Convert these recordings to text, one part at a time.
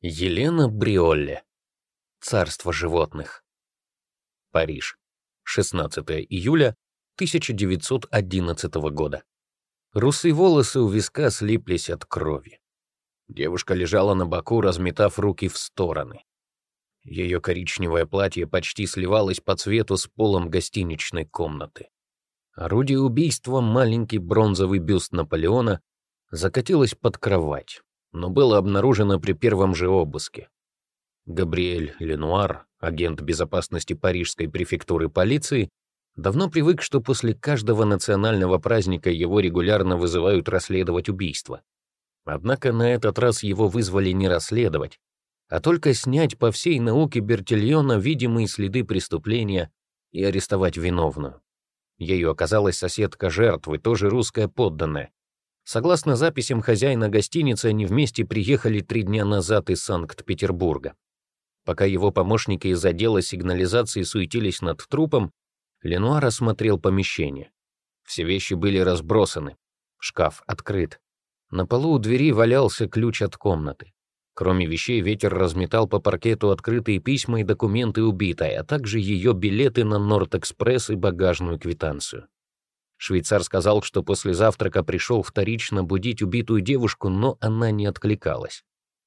Елена Бриолли. Царство животных. Париж. 16 июля 1911 года. Русые волосы у виска слиплись от крови. Девушка лежала на боку, разметав руки в стороны. Ее коричневое платье почти сливалось по цвету с полом гостиничной комнаты. Орудие убийства, маленький бронзовый бюст Наполеона, закатилось под кровать но было обнаружено при первом же обыске. Габриэль Ленуар, агент безопасности Парижской префектуры полиции, давно привык, что после каждого национального праздника его регулярно вызывают расследовать убийство. Однако на этот раз его вызвали не расследовать, а только снять по всей науке Бертильона видимые следы преступления и арестовать виновную. Ею оказалась соседка жертвы, тоже русская подданная, Согласно записям хозяина гостиницы, они вместе приехали три дня назад из Санкт-Петербурга. Пока его помощники из отдела сигнализации суетились над трупом, Ленуар осмотрел помещение. Все вещи были разбросаны. Шкаф открыт. На полу у двери валялся ключ от комнаты. Кроме вещей, ветер разметал по паркету открытые письма и документы убитой, а также ее билеты на Норд-экспресс и багажную квитанцию. Швейцар сказал, что после завтрака пришел вторично будить убитую девушку, но она не откликалась.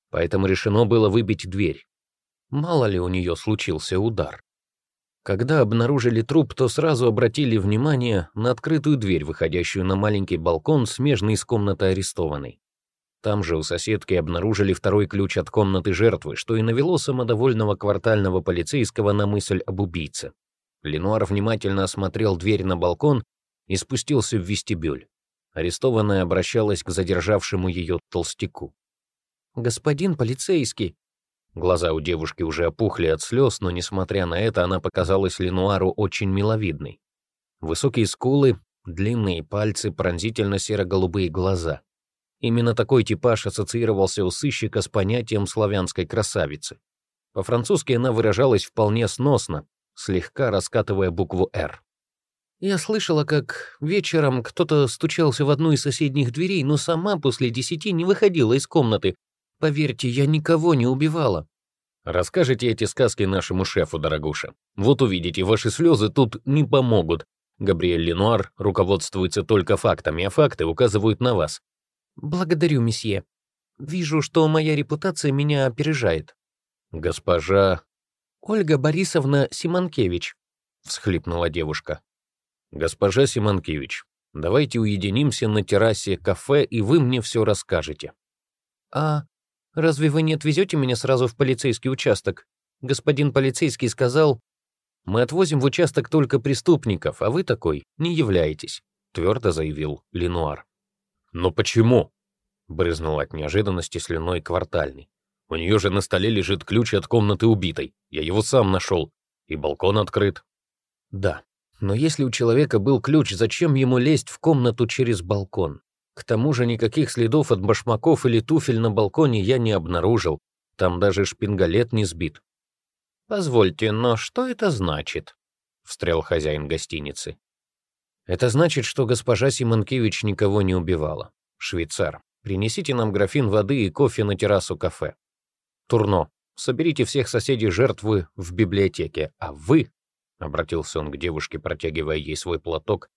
Поэтому решено было выбить дверь. Мало ли у нее случился удар. Когда обнаружили труп, то сразу обратили внимание на открытую дверь, выходящую на маленький балкон, смежный с комнатой арестованной. Там же у соседки обнаружили второй ключ от комнаты жертвы, что и навело самодовольного квартального полицейского на мысль об убийце. Ленуар внимательно осмотрел дверь на балкон и спустился в вестибюль. Арестованная обращалась к задержавшему ее толстяку. «Господин полицейский!» Глаза у девушки уже опухли от слез, но, несмотря на это, она показалась Ленуару очень миловидной. Высокие скулы, длинные пальцы, пронзительно серо-голубые глаза. Именно такой типаж ассоциировался у сыщика с понятием славянской красавицы. По-французски она выражалась вполне сносно, слегка раскатывая букву «Р». Я слышала, как вечером кто-то стучался в одну из соседних дверей, но сама после десяти не выходила из комнаты. Поверьте, я никого не убивала. Расскажите эти сказки нашему шефу, дорогуша. Вот увидите, ваши слезы тут не помогут. Габриэль Ленуар руководствуется только фактами, а факты указывают на вас. Благодарю, месье. Вижу, что моя репутация меня опережает. Госпожа... Ольга Борисовна Симонкевич, всхлипнула девушка. «Госпожа Симонкевич, давайте уединимся на террасе кафе, и вы мне все расскажете». «А разве вы не отвезете меня сразу в полицейский участок? Господин полицейский сказал...» «Мы отвозим в участок только преступников, а вы такой не являетесь», — твердо заявил Ленуар. «Но почему?» — брызнул от неожиданности слюной квартальный. «У нее же на столе лежит ключ от комнаты убитой. Я его сам нашел. И балкон открыт». «Да, но если у человека был ключ, зачем ему лезть в комнату через балкон? К тому же никаких следов от башмаков или туфель на балконе я не обнаружил. Там даже шпингалет не сбит. «Позвольте, но что это значит?» — встрял хозяин гостиницы. «Это значит, что госпожа Симонкевич никого не убивала. Швейцар, принесите нам графин воды и кофе на террасу кафе. Турно, соберите всех соседей жертвы в библиотеке, а вы Обратился он к девушке, протягивая ей свой платок.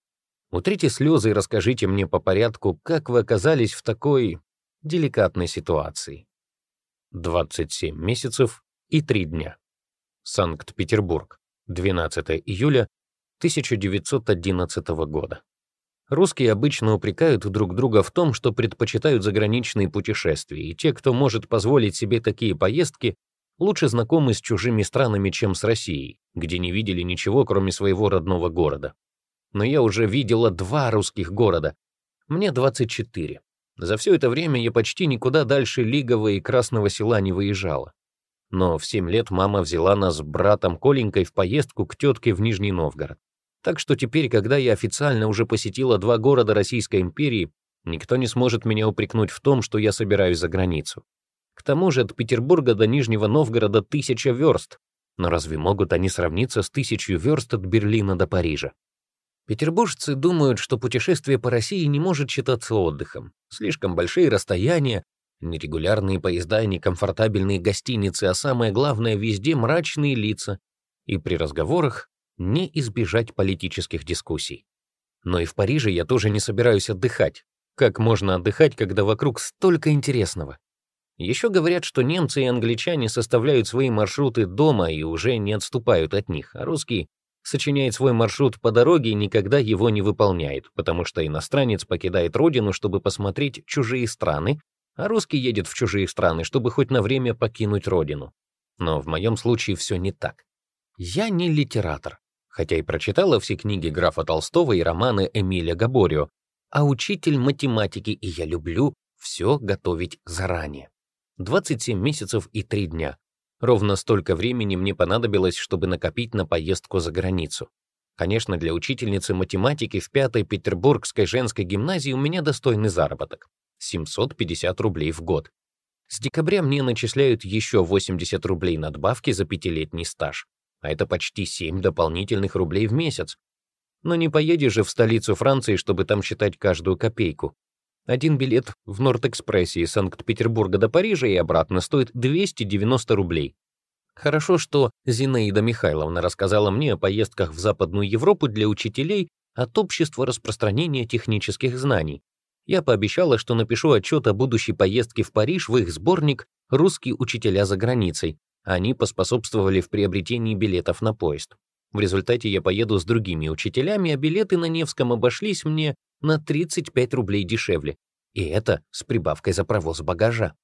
«Утрите слезы и расскажите мне по порядку, как вы оказались в такой деликатной ситуации». 27 месяцев и 3 дня. Санкт-Петербург, 12 июля 1911 года. Русские обычно упрекают друг друга в том, что предпочитают заграничные путешествия, и те, кто может позволить себе такие поездки, лучше знакомы с чужими странами, чем с Россией, где не видели ничего, кроме своего родного города. Но я уже видела два русских города. Мне 24. За все это время я почти никуда дальше Лигового и Красного села не выезжала. Но в 7 лет мама взяла нас с братом Коленькой в поездку к тетке в Нижний Новгород. Так что теперь, когда я официально уже посетила два города Российской империи, никто не сможет меня упрекнуть в том, что я собираюсь за границу. К тому же от Петербурга до Нижнего Новгорода тысяча верст. Но разве могут они сравниться с тысячью верст от Берлина до Парижа? Петербуржцы думают, что путешествие по России не может считаться отдыхом. Слишком большие расстояния, Нерегулярные поезда некомфортабельные гостиницы, а самое главное, везде мрачные лица. И при разговорах не избежать политических дискуссий. Но и в Париже я тоже не собираюсь отдыхать. Как можно отдыхать, когда вокруг столько интересного? Еще говорят, что немцы и англичане составляют свои маршруты дома и уже не отступают от них, а русский сочиняет свой маршрут по дороге и никогда его не выполняет, потому что иностранец покидает родину, чтобы посмотреть чужие страны, а русский едет в чужие страны, чтобы хоть на время покинуть родину. Но в моем случае все не так. Я не литератор, хотя и прочитала все книги графа Толстого и романы Эмиля Габорио, а учитель математики, и я люблю все готовить заранее. 27 месяцев и 3 дня. Ровно столько времени мне понадобилось, чтобы накопить на поездку за границу. Конечно, для учительницы математики в пятой Петербургской женской гимназии у меня достойный заработок — 750 рублей в год. С декабря мне начисляют еще 80 рублей надбавки за пятилетний стаж, а это почти 7 дополнительных рублей в месяц. Но не поедешь же в столицу Франции, чтобы там считать каждую копейку. Один билет в Норд-экспрессе из Санкт-Петербурга до Парижа и обратно стоит 290 рублей. Хорошо, что Зинаида Михайловна рассказала мне о поездках в Западную Европу для учителей от Общества распространения технических знаний. Я пообещала, что напишу отчет о будущей поездке в Париж в их сборник «Русские учителя за границей». Они поспособствовали в приобретении билетов на поезд. В результате я поеду с другими учителями, а билеты на Невском обошлись мне на 35 рублей дешевле. И это с прибавкой за провоз багажа.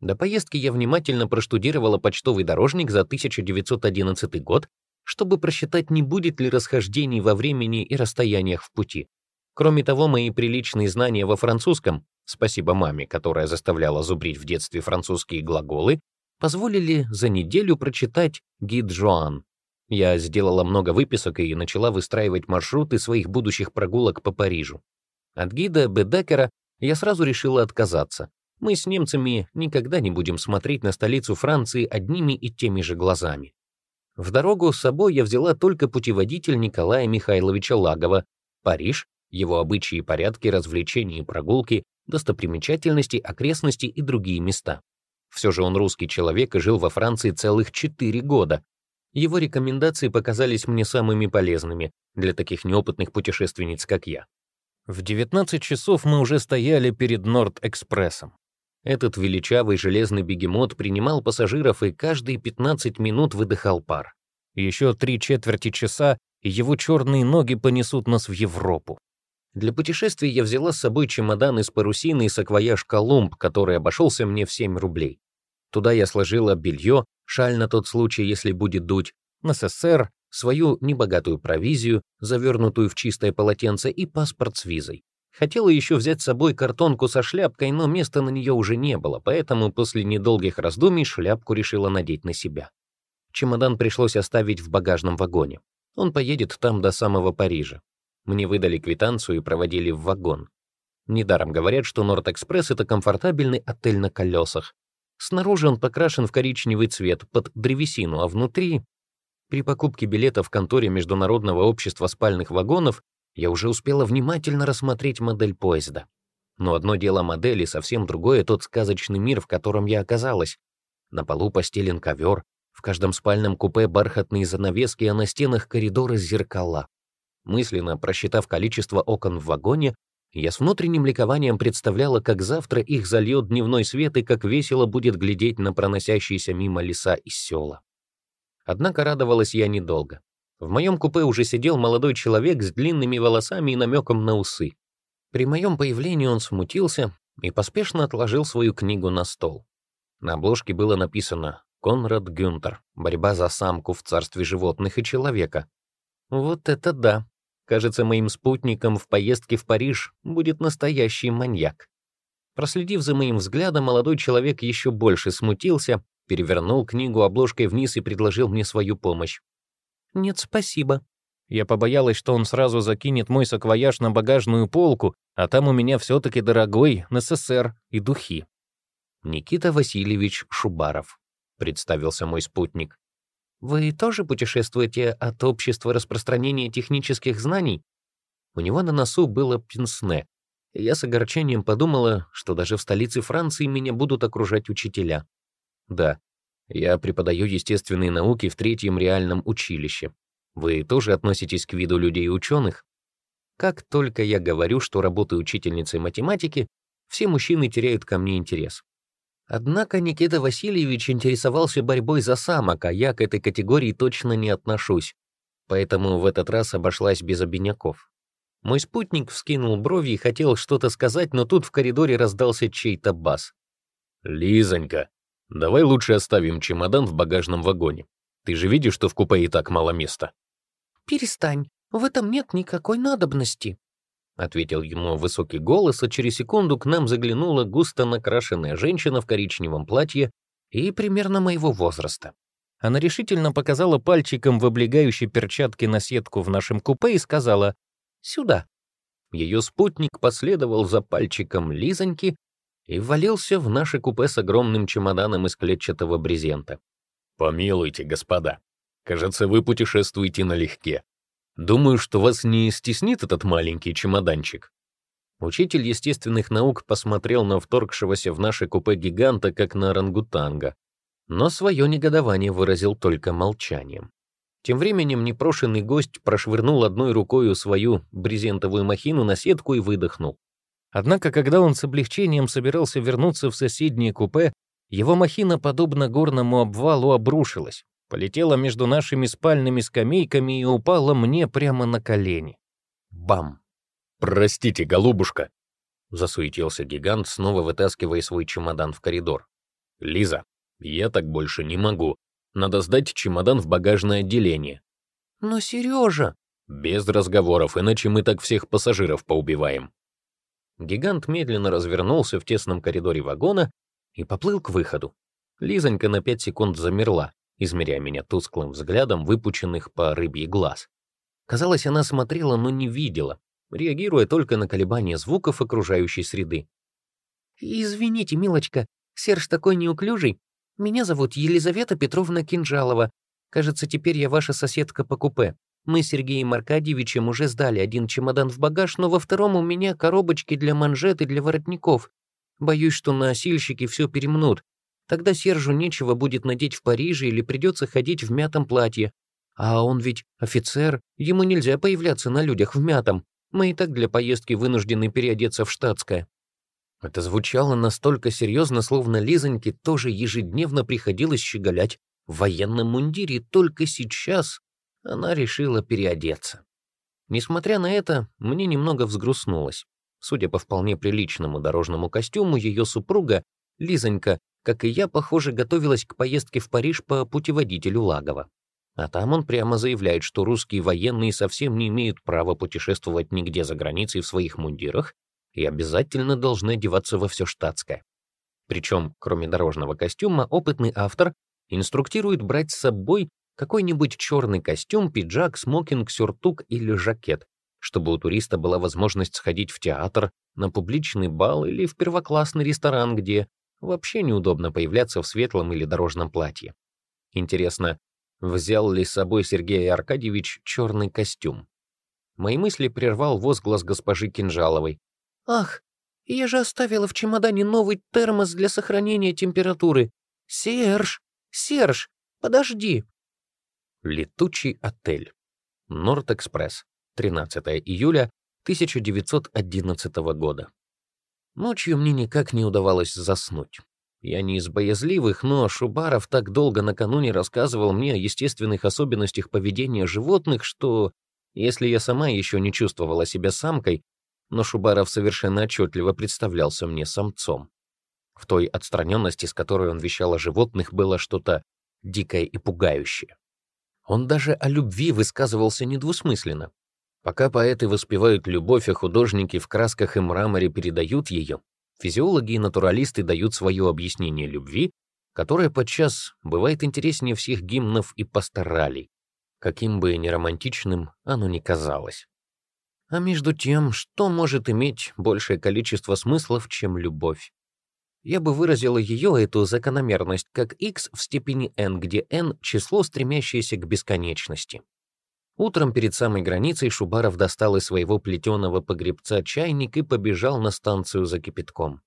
До поездки я внимательно проштудировала почтовый дорожник за 1911 год, чтобы просчитать, не будет ли расхождений во времени и расстояниях в пути. Кроме того, мои приличные знания во французском, спасибо маме, которая заставляла зубрить в детстве французские глаголы, позволили за неделю прочитать гид Жоан. Я сделала много выписок и начала выстраивать маршруты своих будущих прогулок по Парижу. От гида Бедекера я сразу решила отказаться. Мы с немцами никогда не будем смотреть на столицу Франции одними и теми же глазами. В дорогу с собой я взяла только путеводитель Николая Михайловича Лагова, Париж, его обычаи и порядки, развлечения и прогулки, достопримечательности, окрестности и другие места. Все же он русский человек и жил во Франции целых четыре года. Его рекомендации показались мне самыми полезными для таких неопытных путешественниц, как я. В 19 часов мы уже стояли перед Норд-экспрессом. Этот величавый железный бегемот принимал пассажиров и каждые 15 минут выдыхал пар. Еще три четверти часа, и его черные ноги понесут нас в Европу. Для путешествия я взяла с собой чемодан из парусины и саквояж «Колумб», который обошелся мне в 7 рублей. Туда я сложила белье, шаль на тот случай, если будет дуть, НССР, свою небогатую провизию, завернутую в чистое полотенце, и паспорт с визой. Хотела еще взять с собой картонку со шляпкой, но места на нее уже не было, поэтому после недолгих раздумий шляпку решила надеть на себя. Чемодан пришлось оставить в багажном вагоне. Он поедет там до самого Парижа. Мне выдали квитанцию и проводили в вагон. Недаром говорят, что Норд-экспресс — это комфортабельный отель на колесах. Снаружи он покрашен в коричневый цвет, под древесину, а внутри при покупке билета в конторе Международного общества спальных вагонов я уже успела внимательно рассмотреть модель поезда. Но одно дело модели, совсем другое тот сказочный мир, в котором я оказалась. На полу постелен ковер, в каждом спальном купе бархатные занавески, а на стенах коридоры зеркала. Мысленно просчитав количество окон в вагоне, я с внутренним ликованием представляла, как завтра их зальет дневной свет и как весело будет глядеть на проносящиеся мимо леса и села. Однако радовалась я недолго. В моем купе уже сидел молодой человек с длинными волосами и намеком на усы. При моем появлении он смутился и поспешно отложил свою книгу на стол. На обложке было написано «Конрад Гюнтер. Борьба за самку в царстве животных и человека». Вот это да! Кажется, моим спутником в поездке в Париж будет настоящий маньяк. Проследив за моим взглядом, молодой человек еще больше смутился перевернул книгу обложкой вниз и предложил мне свою помощь. «Нет, спасибо». Я побоялась, что он сразу закинет мой саквояж на багажную полку, а там у меня все-таки дорогой НССР и духи. «Никита Васильевич Шубаров», — представился мой спутник. «Вы тоже путешествуете от общества распространения технических знаний?» У него на носу было пенсне. я с огорчением подумала, что даже в столице Франции меня будут окружать учителя. Да, я преподаю естественные науки в третьем реальном училище. Вы тоже относитесь к виду людей-ученых? Как только я говорю, что работаю учительницей математики, все мужчины теряют ко мне интерес. Однако Никита Васильевич интересовался борьбой за самок, а я к этой категории точно не отношусь. Поэтому в этот раз обошлась без обиняков. Мой спутник вскинул брови и хотел что-то сказать, но тут в коридоре раздался чей-то бас. «Лизонька, давай лучше оставим чемодан в багажном вагоне. Ты же видишь, что в купе и так мало места». «Перестань, в этом нет никакой надобности», — ответил ему высокий голос, а через секунду к нам заглянула густо накрашенная женщина в коричневом платье и примерно моего возраста. Она решительно показала пальчиком в облегающей перчатке на сетку в нашем купе и сказала «Сюда». Ее спутник последовал за пальчиком Лизоньки и ввалился в наше купе с огромным чемоданом из клетчатого брезента. «Помилуйте, господа, кажется, вы путешествуете налегке. Думаю, что вас не стеснит этот маленький чемоданчик. Учитель естественных наук посмотрел на вторгшегося в наше купе гиганта, как на орангутанга, но свое негодование выразил только молчанием. Тем временем непрошенный гость прошвырнул одной рукой свою брезентовую махину на сетку и выдохнул. Однако, когда он с облегчением собирался вернуться в соседнее купе, его махина, подобно горному обвалу, обрушилась полетела между нашими спальными скамейками и упала мне прямо на колени. Бам! «Простите, голубушка!» — засуетился гигант, снова вытаскивая свой чемодан в коридор. «Лиза, я так больше не могу. Надо сдать чемодан в багажное отделение». «Но, Сережа...» «Без разговоров, иначе мы так всех пассажиров поубиваем». Гигант медленно развернулся в тесном коридоре вагона и поплыл к выходу. Лизонька на пять секунд замерла, измеряя меня тусклым взглядом выпученных по рыбьи глаз. Казалось, она смотрела, но не видела, реагируя только на колебания звуков окружающей среды. «Извините, милочка, Серж такой неуклюжий. Меня зовут Елизавета Петровна Кинжалова. Кажется, теперь я ваша соседка по купе. Мы с Сергеем Аркадьевичем уже сдали один чемодан в багаж, но во втором у меня коробочки для манжет и для воротников. Боюсь, что носильщики все перемнут. Тогда Сержу нечего будет надеть в Париже или придется ходить в мятом платье. А он ведь офицер, ему нельзя появляться на людях в мятом. Мы и так для поездки вынуждены переодеться в штатское». Это звучало настолько серьезно, словно Лизоньке тоже ежедневно приходилось щеголять в военном мундире, только сейчас она решила переодеться. Несмотря на это, мне немного взгрустнулось. Судя по вполне приличному дорожному костюму, ее супруга, Лизонька, как и я, похоже, готовилась к поездке в Париж по путеводителю Лагова. А там он прямо заявляет, что русские военные совсем не имеют права путешествовать нигде за границей в своих мундирах и обязательно должны одеваться во все штатское. Причем, кроме дорожного костюма, опытный автор инструктирует брать с собой какой-нибудь черный костюм, пиджак, смокинг, сюртук или жакет, чтобы у туриста была возможность сходить в театр, на публичный бал или в первоклассный ресторан, где Вообще неудобно появляться в светлом или дорожном платье. Интересно, взял ли с собой Сергей Аркадьевич черный костюм? Мои мысли прервал возглас госпожи Кинжаловой. «Ах, я же оставила в чемодане новый термос для сохранения температуры. Серж, Серж, подожди!» Летучий отель. Норд-экспресс. 13 июля 1911 года. Ночью мне никак не удавалось заснуть. Я не из боязливых, но Шубаров так долго накануне рассказывал мне о естественных особенностях поведения животных, что, если я сама еще не чувствовала себя самкой, но Шубаров совершенно отчетливо представлялся мне самцом. В той отстраненности, с которой он вещал о животных, было что-то дикое и пугающее. Он даже о любви высказывался недвусмысленно, Пока поэты воспевают любовь, а художники в красках и мраморе передают ее, физиологи и натуралисты дают свое объяснение любви, которое подчас бывает интереснее всех гимнов и пасторалей, каким бы ни романтичным оно ни казалось. А между тем, что может иметь большее количество смыслов, чем любовь? Я бы выразила ее, эту закономерность, как x в степени n, где n — число, стремящееся к бесконечности. Утром перед самой границей Шубаров достал из своего плетеного погребца чайник и побежал на станцию за кипятком.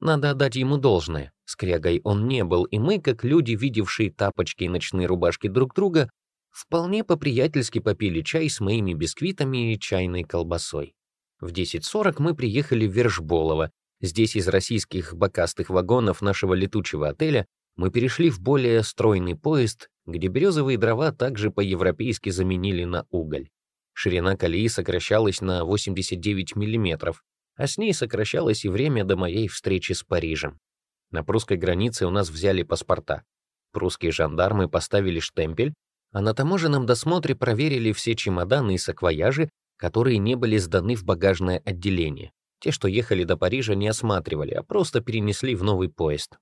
Надо отдать ему должное. Скрягой он не был, и мы, как люди, видевшие тапочки и ночные рубашки друг друга, вполне по-приятельски попили чай с моими бисквитами и чайной колбасой. В 10.40 мы приехали в Вержболово. Здесь из российских бокастых вагонов нашего летучего отеля мы перешли в более стройный поезд, где березовые дрова также по-европейски заменили на уголь. Ширина колеи сокращалась на 89 мм, а с ней сокращалось и время до моей встречи с Парижем. На прусской границе у нас взяли паспорта. Прусские жандармы поставили штемпель, а на таможенном досмотре проверили все чемоданы и саквояжи, которые не были сданы в багажное отделение. Те, что ехали до Парижа, не осматривали, а просто перенесли в новый поезд.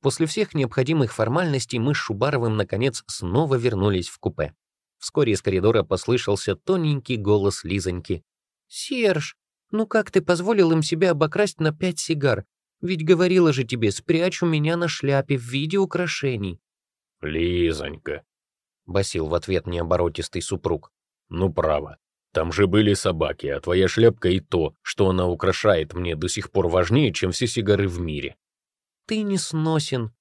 После всех необходимых формальностей мы с Шубаровым, наконец, снова вернулись в купе. Вскоре из коридора послышался тоненький голос Лизоньки. «Серж, ну как ты позволил им себя обокрасть на пять сигар? Ведь говорила же тебе, спрячь у меня на шляпе в виде украшений». «Лизонька», — басил в ответ необоротистый супруг. «Ну, право. Там же были собаки, а твоя шляпка и то, что она украшает мне, до сих пор важнее, чем все сигары в мире ты не сносен.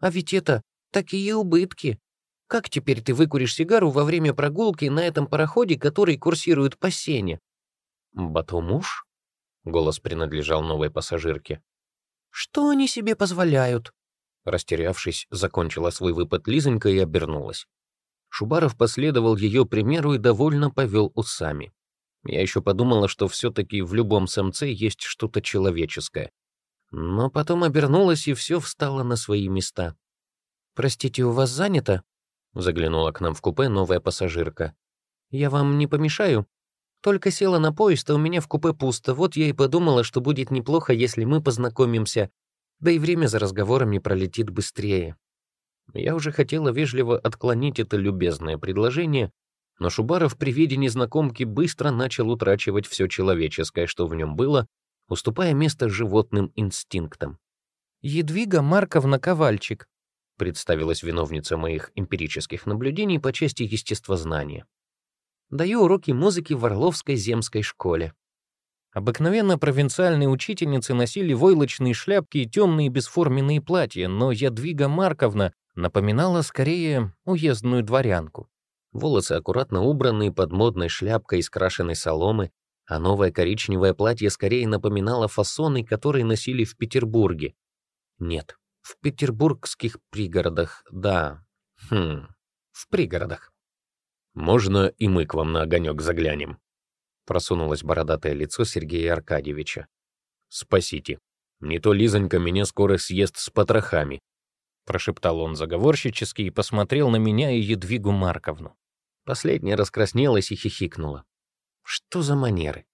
А ведь это такие убытки. Как теперь ты выкуришь сигару во время прогулки на этом пароходе, который курсирует по сене? «Батумуш?» — голос принадлежал новой пассажирке. «Что они себе позволяют?» Растерявшись, закончила свой выпад Лизонька и обернулась. Шубаров последовал ее примеру и довольно повел усами. Я еще подумала, что все-таки в любом самце есть что-то человеческое. Но потом обернулась, и все встало на свои места. «Простите, у вас занято?» — заглянула к нам в купе новая пассажирка. «Я вам не помешаю? Только села на поезд, а у меня в купе пусто. Вот я и подумала, что будет неплохо, если мы познакомимся. Да и время за разговорами пролетит быстрее». Я уже хотела вежливо отклонить это любезное предложение, но Шубаров при виде незнакомки быстро начал утрачивать все человеческое, что в нем было, уступая место животным инстинктам. «Едвига Марковна Ковальчик», — представилась виновница моих эмпирических наблюдений по части естествознания. «Даю уроки музыки в Орловской земской школе». Обыкновенно провинциальные учительницы носили войлочные шляпки и темные бесформенные платья, но Ядвига Марковна напоминала скорее уездную дворянку. Волосы аккуратно убранные под модной шляпкой из крашеной соломы, а новое коричневое платье скорее напоминало фасоны, которые носили в Петербурге. Нет, в петербургских пригородах, да. Хм, в пригородах. «Можно и мы к вам на огонек заглянем?» Просунулось бородатое лицо Сергея Аркадьевича. «Спасите. Не то Лизонька меня скоро съест с потрохами», прошептал он заговорщически и посмотрел на меня и Едвигу Марковну. Последняя раскраснелась и хихикнула. Что за манеры?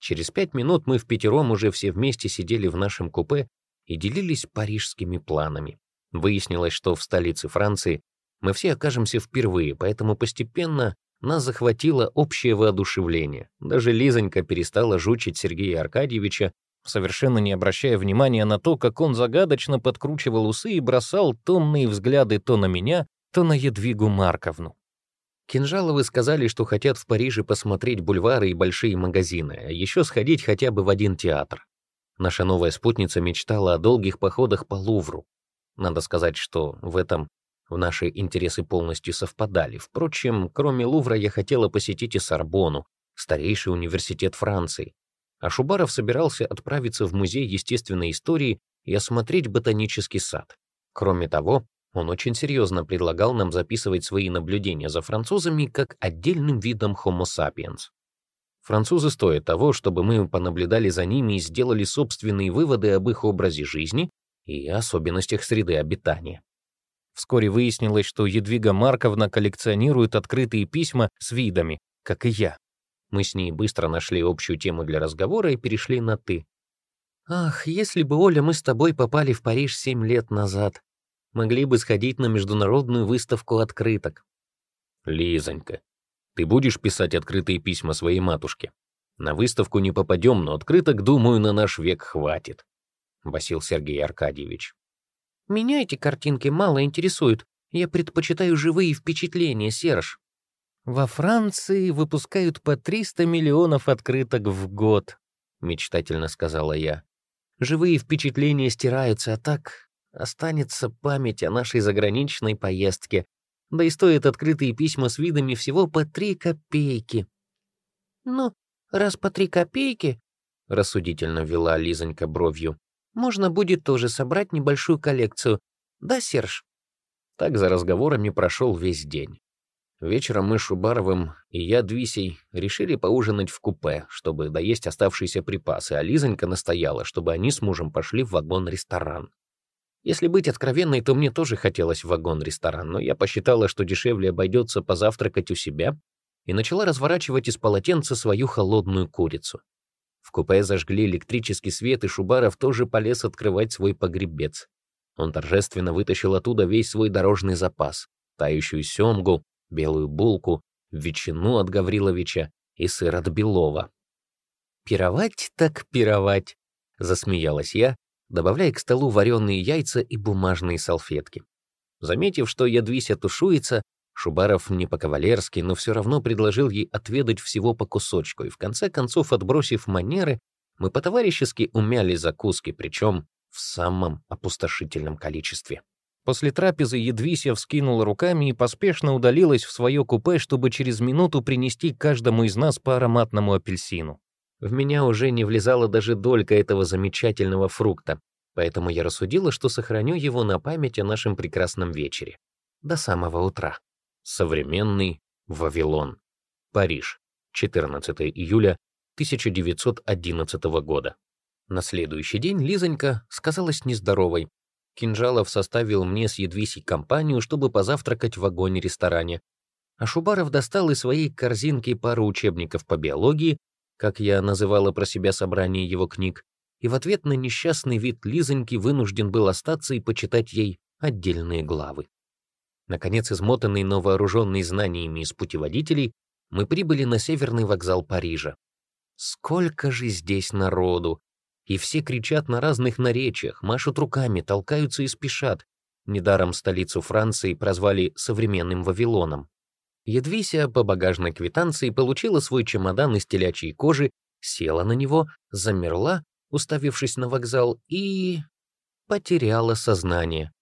Через пять минут мы в пятером уже все вместе сидели в нашем купе и делились парижскими планами. Выяснилось, что в столице Франции мы все окажемся впервые, поэтому постепенно нас захватило общее воодушевление. Даже Лизонька перестала жучить Сергея Аркадьевича, совершенно не обращая внимания на то, как он загадочно подкручивал усы и бросал томные взгляды то на меня, то на Едвигу Марковну. Кинжаловы сказали, что хотят в Париже посмотреть бульвары и большие магазины, а еще сходить хотя бы в один театр. Наша новая спутница мечтала о долгих походах по Лувру. Надо сказать, что в этом в наши интересы полностью совпадали. Впрочем, кроме Лувра я хотела посетить и Сорбону, старейший университет Франции. А Шубаров собирался отправиться в Музей естественной истории и осмотреть ботанический сад. Кроме того, он очень серьезно предлагал нам записывать свои наблюдения за французами как отдельным видом Homo sapiens. Французы стоят того, чтобы мы понаблюдали за ними и сделали собственные выводы об их образе жизни и особенностях среды обитания. Вскоре выяснилось, что Едвига Марковна коллекционирует открытые письма с видами, как и я. Мы с ней быстро нашли общую тему для разговора и перешли на «ты». «Ах, если бы, Оля, мы с тобой попали в Париж семь лет назад, могли бы сходить на международную выставку открыток. Лизонька, ты будешь писать открытые письма своей матушке? На выставку не попадем, но открыток, думаю, на наш век хватит, — басил Сергей Аркадьевич. Меня эти картинки мало интересуют. Я предпочитаю живые впечатления, Серж. Во Франции выпускают по 300 миллионов открыток в год, мечтательно сказала я. Живые впечатления стираются, а так останется память о нашей заграничной поездке. Да и стоят открытые письма с видами всего по три копейки. Ну, раз по три копейки, рассудительно вела Лизонька бровью, можно будет тоже собрать небольшую коллекцию. Да, Серж? Так за разговорами прошел весь день. Вечером мы с Шубаровым и я, Двисей, решили поужинать в купе, чтобы доесть оставшиеся припасы, а Лизонька настояла, чтобы они с мужем пошли в вагон-ресторан. Если быть откровенной, то мне тоже хотелось в вагон-ресторан, но я посчитала, что дешевле обойдется позавтракать у себя, и начала разворачивать из полотенца свою холодную курицу. В купе зажгли электрический свет, и Шубаров тоже полез открывать свой погребец. Он торжественно вытащил оттуда весь свой дорожный запас, тающую семгу, белую булку, ветчину от Гавриловича и сыр от Белова. «Пировать так пировать», — засмеялась я, добавляя к столу вареные яйца и бумажные салфетки. Заметив, что ядвися тушуется, Шубаров не по-кавалерски, но все равно предложил ей отведать всего по кусочку, и в конце концов, отбросив манеры, мы по-товарищески умяли закуски, причем в самом опустошительном количестве. После трапезы Едвисия вскинула руками и поспешно удалилась в свое купе, чтобы через минуту принести каждому из нас по ароматному апельсину. В меня уже не влезала даже долька этого замечательного фрукта, поэтому я рассудила, что сохраню его на память о нашем прекрасном вечере. До самого утра. Современный Вавилон. Париж. 14 июля 1911 года. На следующий день Лизонька сказалась нездоровой, Кинжалов составил мне с Едвисей компанию, чтобы позавтракать в вагоне-ресторане. А Шубаров достал из своей корзинки пару учебников по биологии, как я называла про себя собрание его книг, и в ответ на несчастный вид Лизоньки вынужден был остаться и почитать ей отдельные главы. Наконец, измотанный, но вооруженный знаниями из путеводителей, мы прибыли на северный вокзал Парижа. Сколько же здесь народу! и все кричат на разных наречиях, машут руками, толкаются и спешат. Недаром столицу Франции прозвали «современным Вавилоном». Едвися по багажной квитанции получила свой чемодан из телячьей кожи, села на него, замерла, уставившись на вокзал, и... потеряла сознание.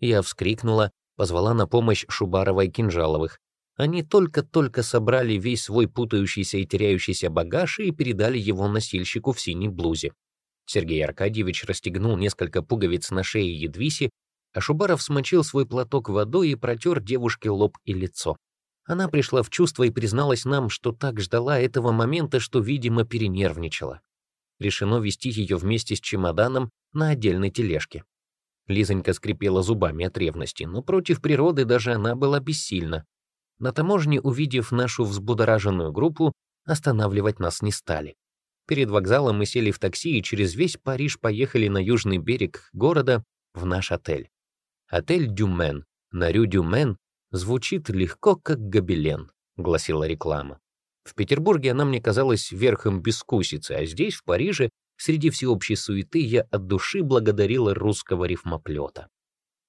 Я вскрикнула, позвала на помощь Шубарова и Кинжаловых. Они только-только собрали весь свой путающийся и теряющийся багаж и передали его носильщику в синей блузе. Сергей Аркадьевич расстегнул несколько пуговиц на шее Едвиси, а Шубаров смочил свой платок водой и протер девушке лоб и лицо. Она пришла в чувство и призналась нам, что так ждала этого момента, что, видимо, перенервничала. Решено вести ее вместе с чемоданом на отдельной тележке. Лизонька скрипела зубами от ревности, но против природы даже она была бессильна. На таможне, увидев нашу взбудораженную группу, останавливать нас не стали. Перед вокзалом мы сели в такси и через весь Париж поехали на южный берег города в наш отель. Отель «Дюмен» на Рю Дюмен звучит легко, как гобелен, гласила реклама. В Петербурге она мне казалась верхом бескусицы, а здесь, в Париже, среди всеобщей суеты, я от души благодарила русского рифмоплета.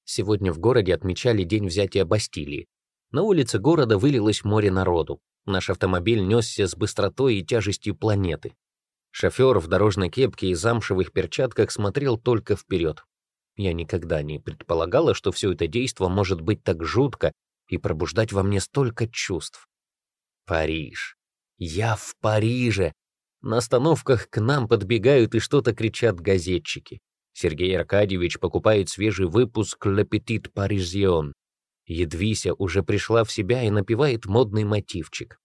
Сегодня в городе отмечали день взятия Бастилии. На улице города вылилось море народу. Наш автомобиль несся с быстротой и тяжестью планеты. Шофер в дорожной кепке и замшевых перчатках смотрел только вперед. Я никогда не предполагала, что все это действо может быть так жутко и пробуждать во мне столько чувств. Париж. Я в Париже. На остановках к нам подбегают и что-то кричат газетчики. Сергей Аркадьевич покупает свежий выпуск «Le Petit Parisien». Едвися уже пришла в себя и напевает модный мотивчик.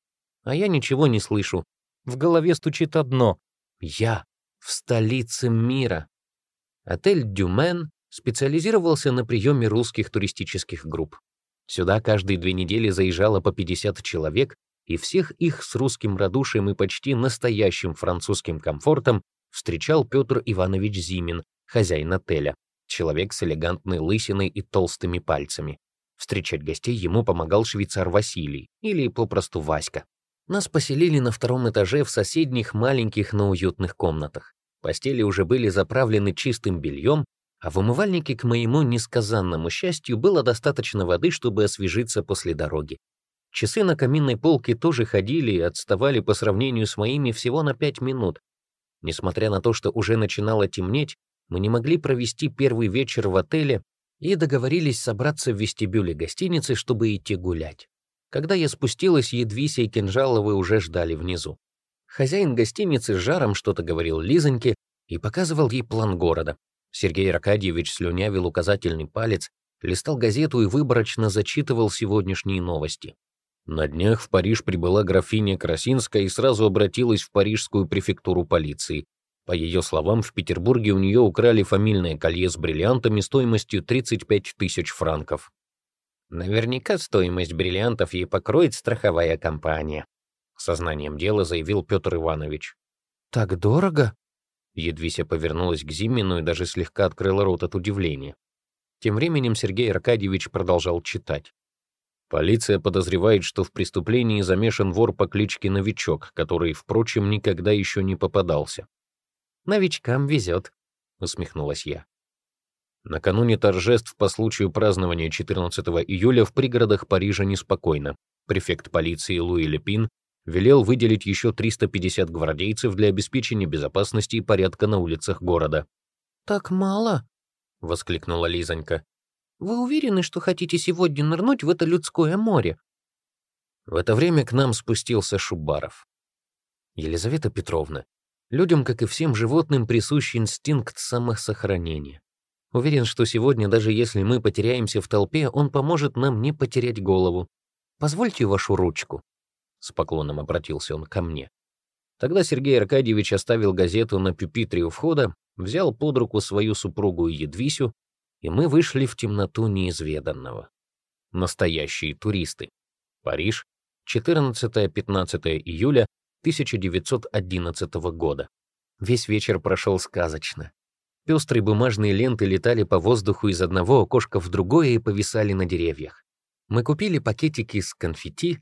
А я ничего не слышу. В голове стучит одно я в столице мира. Отель «Дюмен» специализировался на приеме русских туристических групп. Сюда каждые две недели заезжало по 50 человек, и всех их с русским радушием и почти настоящим французским комфортом встречал Петр Иванович Зимин, хозяин отеля, человек с элегантной лысиной и толстыми пальцами. Встречать гостей ему помогал швейцар Василий, или попросту Васька. Нас поселили на втором этаже в соседних маленьких, но уютных комнатах. Постели уже были заправлены чистым бельем, а в умывальнике, к моему несказанному счастью, было достаточно воды, чтобы освежиться после дороги. Часы на каминной полке тоже ходили и отставали по сравнению с моими всего на пять минут. Несмотря на то, что уже начинало темнеть, мы не могли провести первый вечер в отеле и договорились собраться в вестибюле гостиницы, чтобы идти гулять. Когда я спустилась, Едвися и Кинжаловы уже ждали внизу. Хозяин гостиницы с жаром что-то говорил Лизоньке и показывал ей план города. Сергей Аркадьевич слюнявил указательный палец, листал газету и выборочно зачитывал сегодняшние новости. На днях в Париж прибыла графиня Красинская и сразу обратилась в парижскую префектуру полиции. По ее словам, в Петербурге у нее украли фамильное колье с бриллиантами стоимостью 35 тысяч франков. Наверняка стоимость бриллиантов ей покроет страховая компания. Сознанием дела заявил Петр Иванович. «Так дорого?» Едвися повернулась к Зимину и даже слегка открыла рот от удивления. Тем временем Сергей Аркадьевич продолжал читать. Полиция подозревает, что в преступлении замешан вор по кличке Новичок, который, впрочем, никогда еще не попадался. «Новичкам везет», — усмехнулась я. Накануне торжеств по случаю празднования 14 июля в пригородах Парижа неспокойно. Префект полиции Луи Лепин велел выделить еще 350 гвардейцев для обеспечения безопасности и порядка на улицах города. «Так мало?» — воскликнула Лизонька. «Вы уверены, что хотите сегодня нырнуть в это людское море?» В это время к нам спустился Шубаров. Елизавета Петровна, людям, как и всем животным, присущ инстинкт самосохранения. Уверен, что сегодня, даже если мы потеряемся в толпе, он поможет нам не потерять голову. Позвольте вашу ручку. С поклоном обратился он ко мне. Тогда Сергей Аркадьевич оставил газету на пюпитре у входа, взял под руку свою супругу Едвисю, и мы вышли в темноту неизведанного. Настоящие туристы. Париж, 14-15 июля 1911 года. Весь вечер прошел сказочно. Пестрые бумажные ленты летали по воздуху из одного окошка в другое и повисали на деревьях. Мы купили пакетики с конфетти.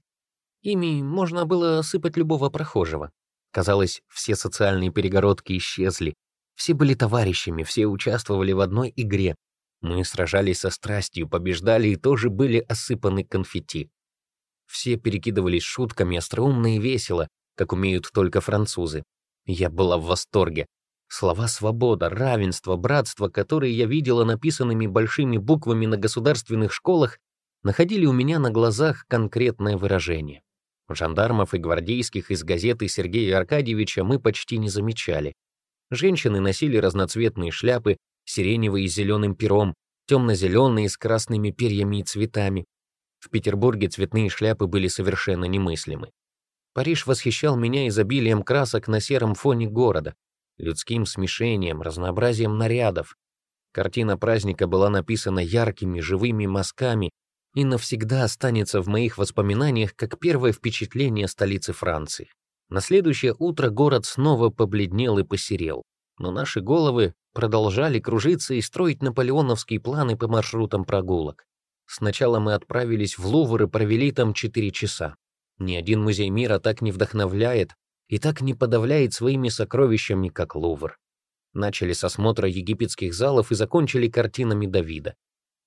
Ими можно было осыпать любого прохожего. Казалось, все социальные перегородки исчезли. Все были товарищами, все участвовали в одной игре. Мы сражались со страстью, побеждали и тоже были осыпаны конфетти. Все перекидывались шутками остроумно и весело, как умеют только французы. Я была в восторге. Слова «свобода», «равенство», «братство», которые я видела написанными большими буквами на государственных школах, находили у меня на глазах конкретное выражение. Жандармов и гвардейских из газеты Сергея Аркадьевича мы почти не замечали. Женщины носили разноцветные шляпы, сиреневые с зеленым пером, темно-зеленые с красными перьями и цветами. В Петербурге цветные шляпы были совершенно немыслимы. Париж восхищал меня изобилием красок на сером фоне города людским смешением, разнообразием нарядов. Картина праздника была написана яркими, живыми мазками и навсегда останется в моих воспоминаниях как первое впечатление столицы Франции. На следующее утро город снова побледнел и посерел, но наши головы продолжали кружиться и строить наполеоновские планы по маршрутам прогулок. Сначала мы отправились в Лувр и провели там 4 часа. Ни один музей мира так не вдохновляет, и так не подавляет своими сокровищами, как Лувр. Начали с осмотра египетских залов и закончили картинами Давида.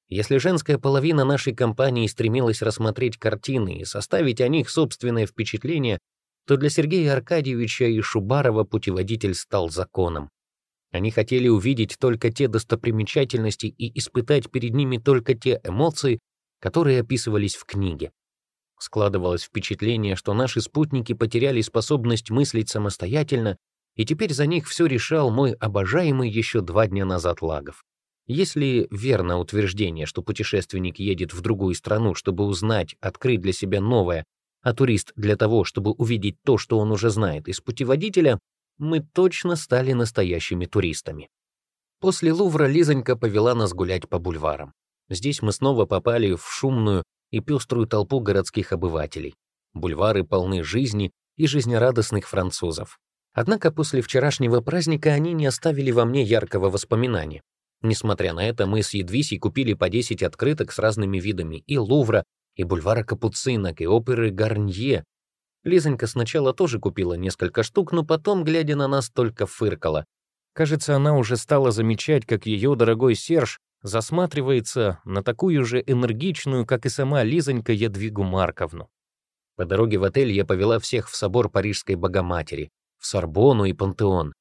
Если женская половина нашей компании стремилась рассмотреть картины и составить о них собственное впечатление, то для Сергея Аркадьевича и Шубарова путеводитель стал законом. Они хотели увидеть только те достопримечательности и испытать перед ними только те эмоции, которые описывались в книге. Складывалось впечатление, что наши спутники потеряли способность мыслить самостоятельно, и теперь за них все решал мой обожаемый еще два дня назад Лагов. Если верно утверждение, что путешественник едет в другую страну, чтобы узнать, открыть для себя новое, а турист для того, чтобы увидеть то, что он уже знает из путеводителя, мы точно стали настоящими туристами. После Лувра Лизонька повела нас гулять по бульварам. Здесь мы снова попали в шумную, и пеструю толпу городских обывателей. Бульвары полны жизни и жизнерадостных французов. Однако после вчерашнего праздника они не оставили во мне яркого воспоминания. Несмотря на это, мы с Едвисей купили по 10 открыток с разными видами и Лувра, и бульвара Капуцинок, и оперы Гарнье. Лизонька сначала тоже купила несколько штук, но потом, глядя на нас, только фыркала. Кажется, она уже стала замечать, как ее дорогой Серж засматривается на такую же энергичную, как и сама Лизонька Ядвигу Марковну. По дороге в отель я повела всех в собор Парижской Богоматери, в Сорбону и Пантеон.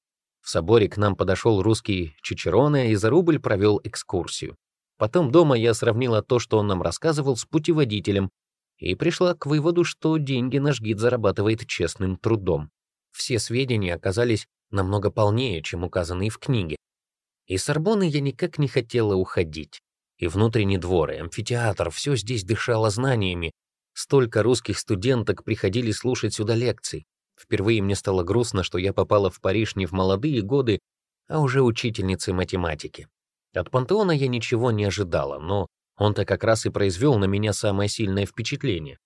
В соборе к нам подошел русский Чичероне и за рубль провел экскурсию. Потом дома я сравнила то, что он нам рассказывал, с путеводителем, и пришла к выводу, что деньги наш гид зарабатывает честным трудом. Все сведения оказались намного полнее, чем указанные в книге. Из Сорбоны я никак не хотела уходить. И внутренний двор, и амфитеатр, все здесь дышало знаниями. Столько русских студенток приходили слушать сюда лекций. Впервые мне стало грустно, что я попала в Париж не в молодые годы, а уже учительницей математики. От пантеона я ничего не ожидала, но он-то как раз и произвел на меня самое сильное впечатление.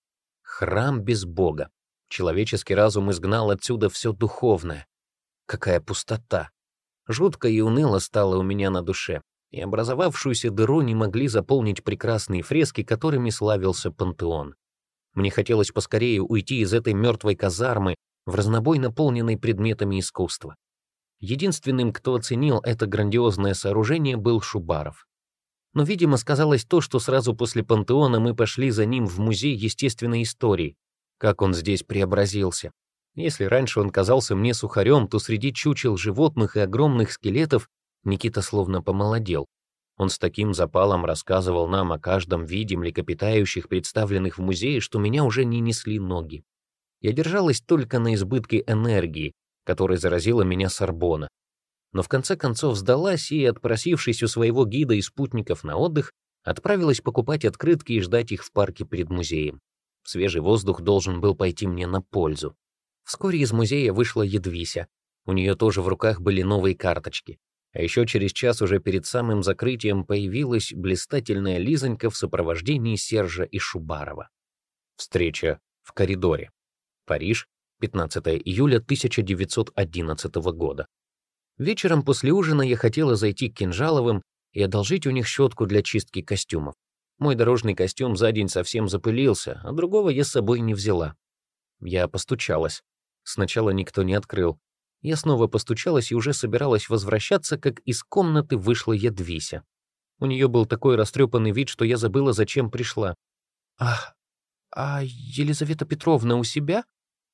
Храм без Бога. Человеческий разум изгнал отсюда все духовное. Какая пустота. Жутко и уныло стало у меня на душе, и образовавшуюся дыру не могли заполнить прекрасные фрески, которыми славился пантеон. Мне хотелось поскорее уйти из этой мертвой казармы в разнобой наполненной предметами искусства. Единственным, кто оценил это грандиозное сооружение, был Шубаров. Но, видимо, сказалось то, что сразу после пантеона мы пошли за ним в музей естественной истории. Как он здесь преобразился. Если раньше он казался мне сухарем, то среди чучел животных и огромных скелетов Никита словно помолодел. Он с таким запалом рассказывал нам о каждом виде млекопитающих, представленных в музее, что меня уже не несли ноги. Я держалась только на избытке энергии, которой заразила меня Сорбона. Но в конце концов сдалась и, отпросившись у своего гида и спутников на отдых, отправилась покупать открытки и ждать их в парке перед музеем. Свежий воздух должен был пойти мне на пользу. Вскоре из музея вышла Едвися. У нее тоже в руках были новые карточки. А еще через час уже перед самым закрытием появилась блистательная Лизонька в сопровождении Сержа и Шубарова. Встреча в коридоре. Париж, 15 июля 1911 года. Вечером после ужина я хотела зайти к Кинжаловым и одолжить у них щетку для чистки костюмов. Мой дорожный костюм за день совсем запылился, а другого я с собой не взяла. Я постучалась. Сначала никто не открыл. Я снова постучалась и уже собиралась возвращаться, как из комнаты вышла Ядвися. У нее был такой растрепанный вид, что я забыла, зачем пришла. «Ах, а Елизавета Петровна у себя?»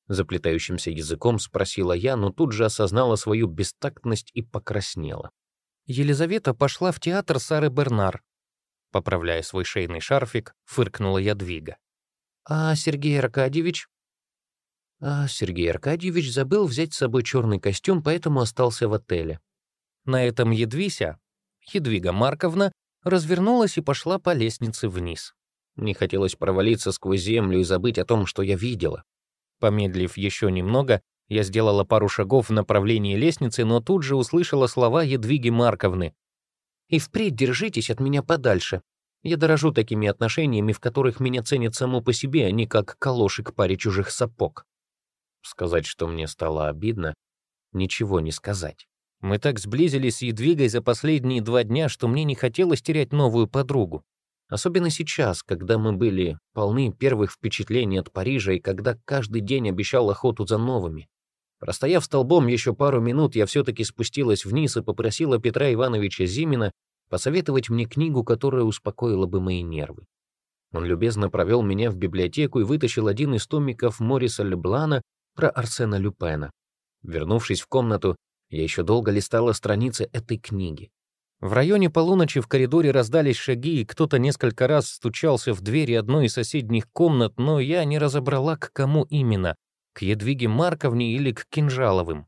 Заплетающимся языком спросила я, но тут же осознала свою бестактность и покраснела. Елизавета пошла в театр Сары Бернар. Поправляя свой шейный шарфик, фыркнула Ядвига. «А Сергей Аркадьевич?» А Сергей Аркадьевич забыл взять с собой черный костюм, поэтому остался в отеле. На этом Едвися, Едвига Марковна, развернулась и пошла по лестнице вниз. Мне хотелось провалиться сквозь землю и забыть о том, что я видела. Помедлив еще немного, я сделала пару шагов в направлении лестницы, но тут же услышала слова Едвиги Марковны. «И впредь держитесь от меня подальше. Я дорожу такими отношениями, в которых меня ценят само по себе, а не как калоши к паре чужих сапог». Сказать, что мне стало обидно, ничего не сказать. Мы так сблизились с Едвигой за последние два дня, что мне не хотелось терять новую подругу. Особенно сейчас, когда мы были полны первых впечатлений от Парижа и когда каждый день обещал охоту за новыми. Простояв столбом еще пару минут, я все-таки спустилась вниз и попросила Петра Ивановича Зимина посоветовать мне книгу, которая успокоила бы мои нервы. Он любезно провел меня в библиотеку и вытащил один из томиков Мориса Леблана про Арсена Люпена. Вернувшись в комнату, я еще долго листала страницы этой книги. В районе полуночи в коридоре раздались шаги, и кто-то несколько раз стучался в двери одной из соседних комнат, но я не разобрала, к кому именно — к Едвиге Марковне или к Кинжаловым.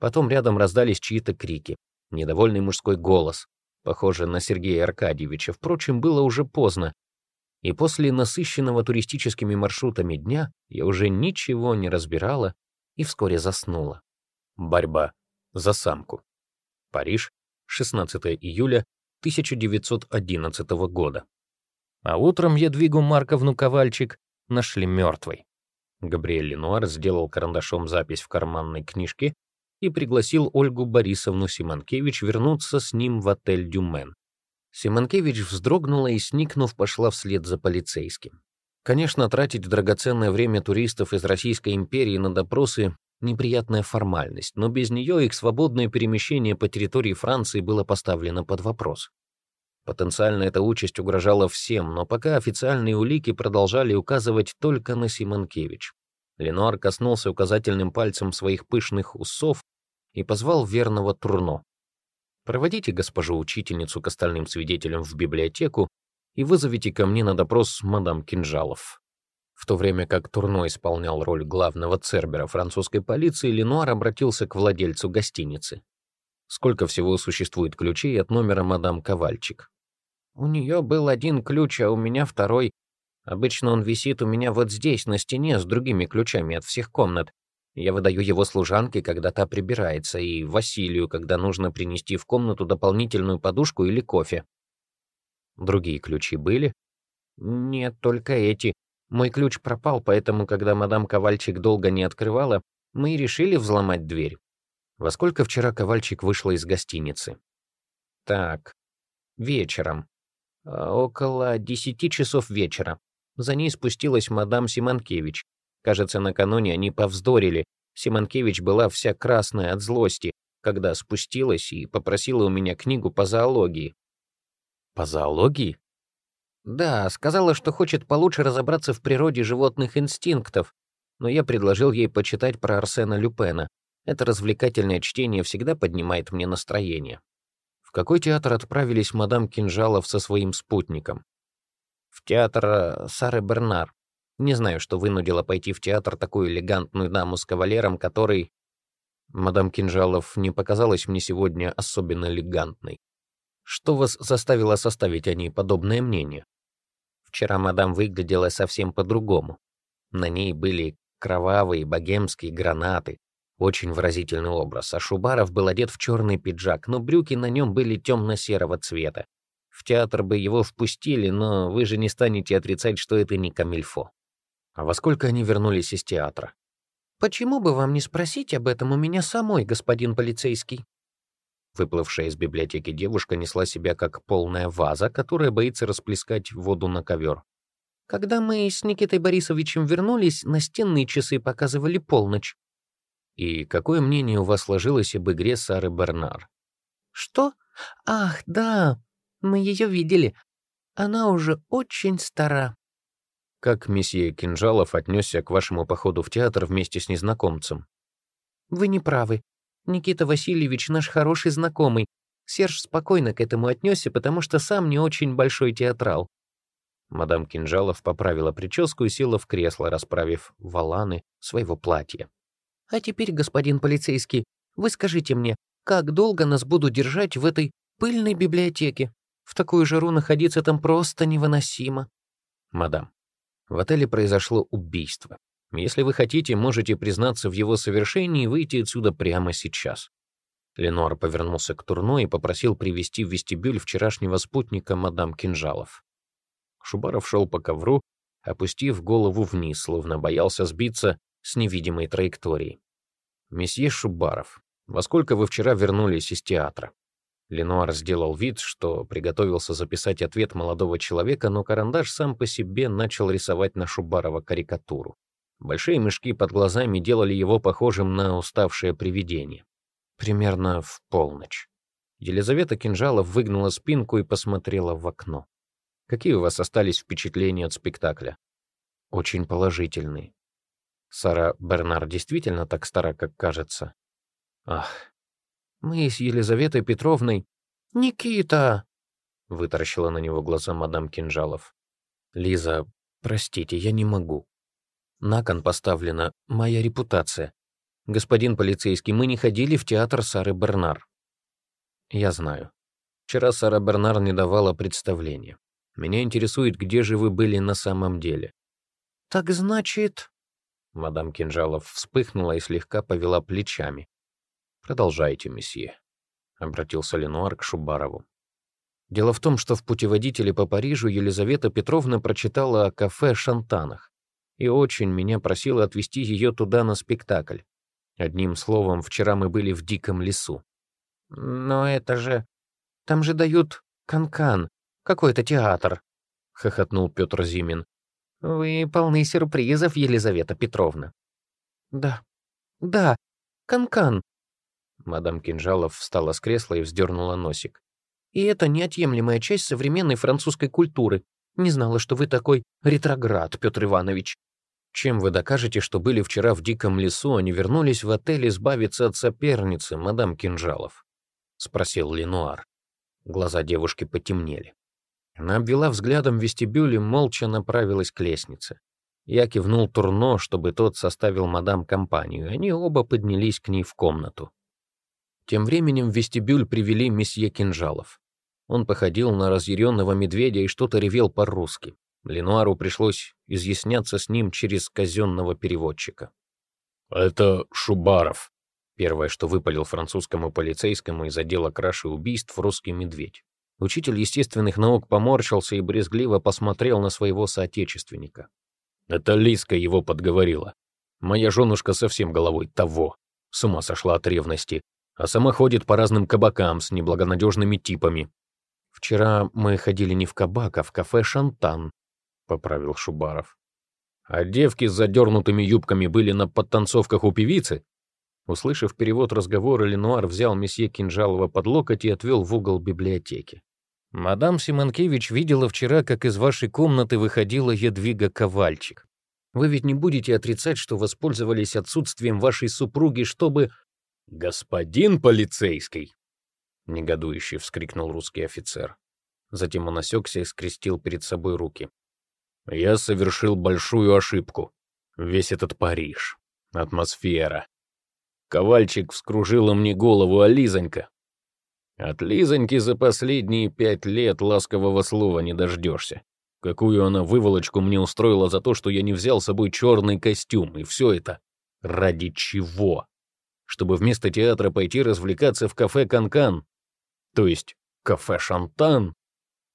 Потом рядом раздались чьи-то крики. Недовольный мужской голос, похожий на Сергея Аркадьевича. Впрочем, было уже поздно, и после насыщенного туристическими маршрутами дня я уже ничего не разбирала и вскоре заснула. Борьба за самку. Париж, 16 июля 1911 года. А утром Едвигу Марковну Ковальчик нашли мертвой. Габриэль Ленуар сделал карандашом запись в карманной книжке и пригласил Ольгу Борисовну Симонкевич вернуться с ним в отель «Дюмен». Симонкевич вздрогнула и, сникнув, пошла вслед за полицейским. Конечно, тратить драгоценное время туристов из Российской империи на допросы — неприятная формальность, но без нее их свободное перемещение по территории Франции было поставлено под вопрос. Потенциально эта участь угрожала всем, но пока официальные улики продолжали указывать только на Симонкевич. Ленуар коснулся указательным пальцем своих пышных усов и позвал верного Турно. «Проводите госпожу учительницу к остальным свидетелям в библиотеку и вызовите ко мне на допрос мадам Кинжалов». В то время как Турно исполнял роль главного цербера французской полиции, Ленуар обратился к владельцу гостиницы. «Сколько всего существует ключей от номера мадам Ковальчик?» У нее был один ключ, а у меня второй. Обычно он висит у меня вот здесь, на стене, с другими ключами от всех комнат. Я выдаю его служанке, когда та прибирается, и Василию, когда нужно принести в комнату дополнительную подушку или кофе. Другие ключи были? Нет, только эти. Мой ключ пропал, поэтому, когда мадам Ковальчик долго не открывала, мы и решили взломать дверь. Во сколько вчера Ковальчик вышла из гостиницы? Так, вечером. А, около десяти часов вечера. За ней спустилась мадам Симонкевич. Кажется, накануне они повздорили. Симонкевич была вся красная от злости, когда спустилась и попросила у меня книгу по зоологии. По зоологии? Да, сказала, что хочет получше разобраться в природе животных инстинктов, но я предложил ей почитать про Арсена Люпена. Это развлекательное чтение всегда поднимает мне настроение. В какой театр отправились мадам Кинжалов со своим спутником? В театр э, Сары Бернар. Не знаю, что вынудило пойти в театр такую элегантную даму с кавалером, который... Мадам Кинжалов не показалась мне сегодня особенно элегантной. Что вас заставило составить о ней подобное мнение? Вчера мадам выглядела совсем по-другому. На ней были кровавые богемские гранаты, очень выразительный образ, а Шубаров был одет в черный пиджак, но брюки на нем были темно-серого цвета. В театр бы его впустили, но вы же не станете отрицать, что это не камильфо. А во сколько они вернулись из театра? «Почему бы вам не спросить об этом у меня самой, господин полицейский?» Выплывшая из библиотеки девушка несла себя как полная ваза, которая боится расплескать воду на ковер. Когда мы с Никитой Борисовичем вернулись, настенные часы показывали полночь. И какое мнение у вас сложилось об игре Сары Бернар? Что? Ах, да, мы ее видели. Она уже очень стара. Как месье Кинжалов отнесся к вашему походу в театр вместе с незнакомцем? Вы не правы. Никита Васильевич наш хороший знакомый. Серж спокойно к этому отнесся, потому что сам не очень большой театрал. Мадам Кинжалов поправила прическу и села в кресло, расправив валаны своего платья. А теперь, господин полицейский, вы скажите мне, как долго нас будут держать в этой пыльной библиотеке? В такую жару находиться там просто невыносимо. Мадам, в отеле произошло убийство. Если вы хотите, можете признаться в его совершении и выйти отсюда прямо сейчас. Ленуар повернулся к Турно и попросил привести в вестибюль вчерашнего спутника мадам Кинжалов. Шубаров шел по ковру, опустив голову вниз, словно боялся сбиться с невидимой траекторией. «Месье Шубаров, во сколько вы вчера вернулись из театра?» Ленуар сделал вид, что приготовился записать ответ молодого человека, но карандаш сам по себе начал рисовать на Шубарова карикатуру. Большие мешки под глазами делали его похожим на уставшее привидение. Примерно в полночь. Елизавета Кинжалов выгнула спинку и посмотрела в окно. «Какие у вас остались впечатления от спектакля?» «Очень положительные. Сара Бернар действительно так стара, как кажется. Ах, мы с Елизаветой Петровной... «Никита!» — вытаращила на него глаза мадам Кинжалов. «Лиза, простите, я не могу. На кон поставлена моя репутация. Господин полицейский, мы не ходили в театр Сары Бернар». «Я знаю. Вчера Сара Бернар не давала представления. Меня интересует, где же вы были на самом деле». «Так значит...» Мадам Кинжалов вспыхнула и слегка повела плечами. «Продолжайте, месье», — обратился Ленуар к Шубарову. Дело в том, что в путеводителе по Парижу Елизавета Петровна прочитала о кафе «Шантанах» и очень меня просила отвезти ее туда на спектакль. Одним словом, вчера мы были в диком лесу. «Но это же... Там же дают канкан, какой-то театр», — хохотнул Петр Зимин. «Вы полны сюрпризов, Елизавета Петровна». «Да, да, Канкан». -кан. Мадам Кинжалов встала с кресла и вздернула носик. И это неотъемлемая часть современной французской культуры. Не знала, что вы такой ретроград, Петр Иванович. Чем вы докажете, что были вчера в диком лесу, а не вернулись в отель избавиться от соперницы, мадам Кинжалов? Спросил Ленуар. Глаза девушки потемнели. Она обвела взглядом вестибюль и молча направилась к лестнице. Я кивнул Турно, чтобы тот составил мадам компанию, и они оба поднялись к ней в комнату. Тем временем в вестибюль привели месье Кинжалов. Он походил на разъяренного медведя и что-то ревел по-русски. Ленуару пришлось изъясняться с ним через казенного переводчика. «Это Шубаров», — первое, что выпалил французскому полицейскому из отдела краши убийств русский медведь. Учитель естественных наук поморщился и брезгливо посмотрел на своего соотечественника. «Это Лиска его подговорила. Моя женушка совсем головой того. С ума сошла от ревности, а сама ходит по разным кабакам с неблагонадежными типами». «Вчера мы ходили не в кабак, а в кафе «Шантан», поправил Шубаров. А девки с задернутыми юбками были на подтанцовках у певицы? Услышав перевод разговора, Ленуар взял месье Кинжалова под локоть и отвел в угол библиотеки. «Мадам Симонкевич видела вчера, как из вашей комнаты выходила Едвига Ковальчик. Вы ведь не будете отрицать, что воспользовались отсутствием вашей супруги, чтобы...» «Господин полицейский!» — негодующе вскрикнул русский офицер. Затем он осекся и скрестил перед собой руки. Я совершил большую ошибку. Весь этот Париж. Атмосфера. Ковальчик вскружила мне голову, а Лизонька... От Лизоньки за последние пять лет ласкового слова не дождешься. Какую она выволочку мне устроила за то, что я не взял с собой черный костюм, и все это ради чего? Чтобы вместо театра пойти развлекаться в кафе «Канкан», -кан», то есть кафе «Шантан».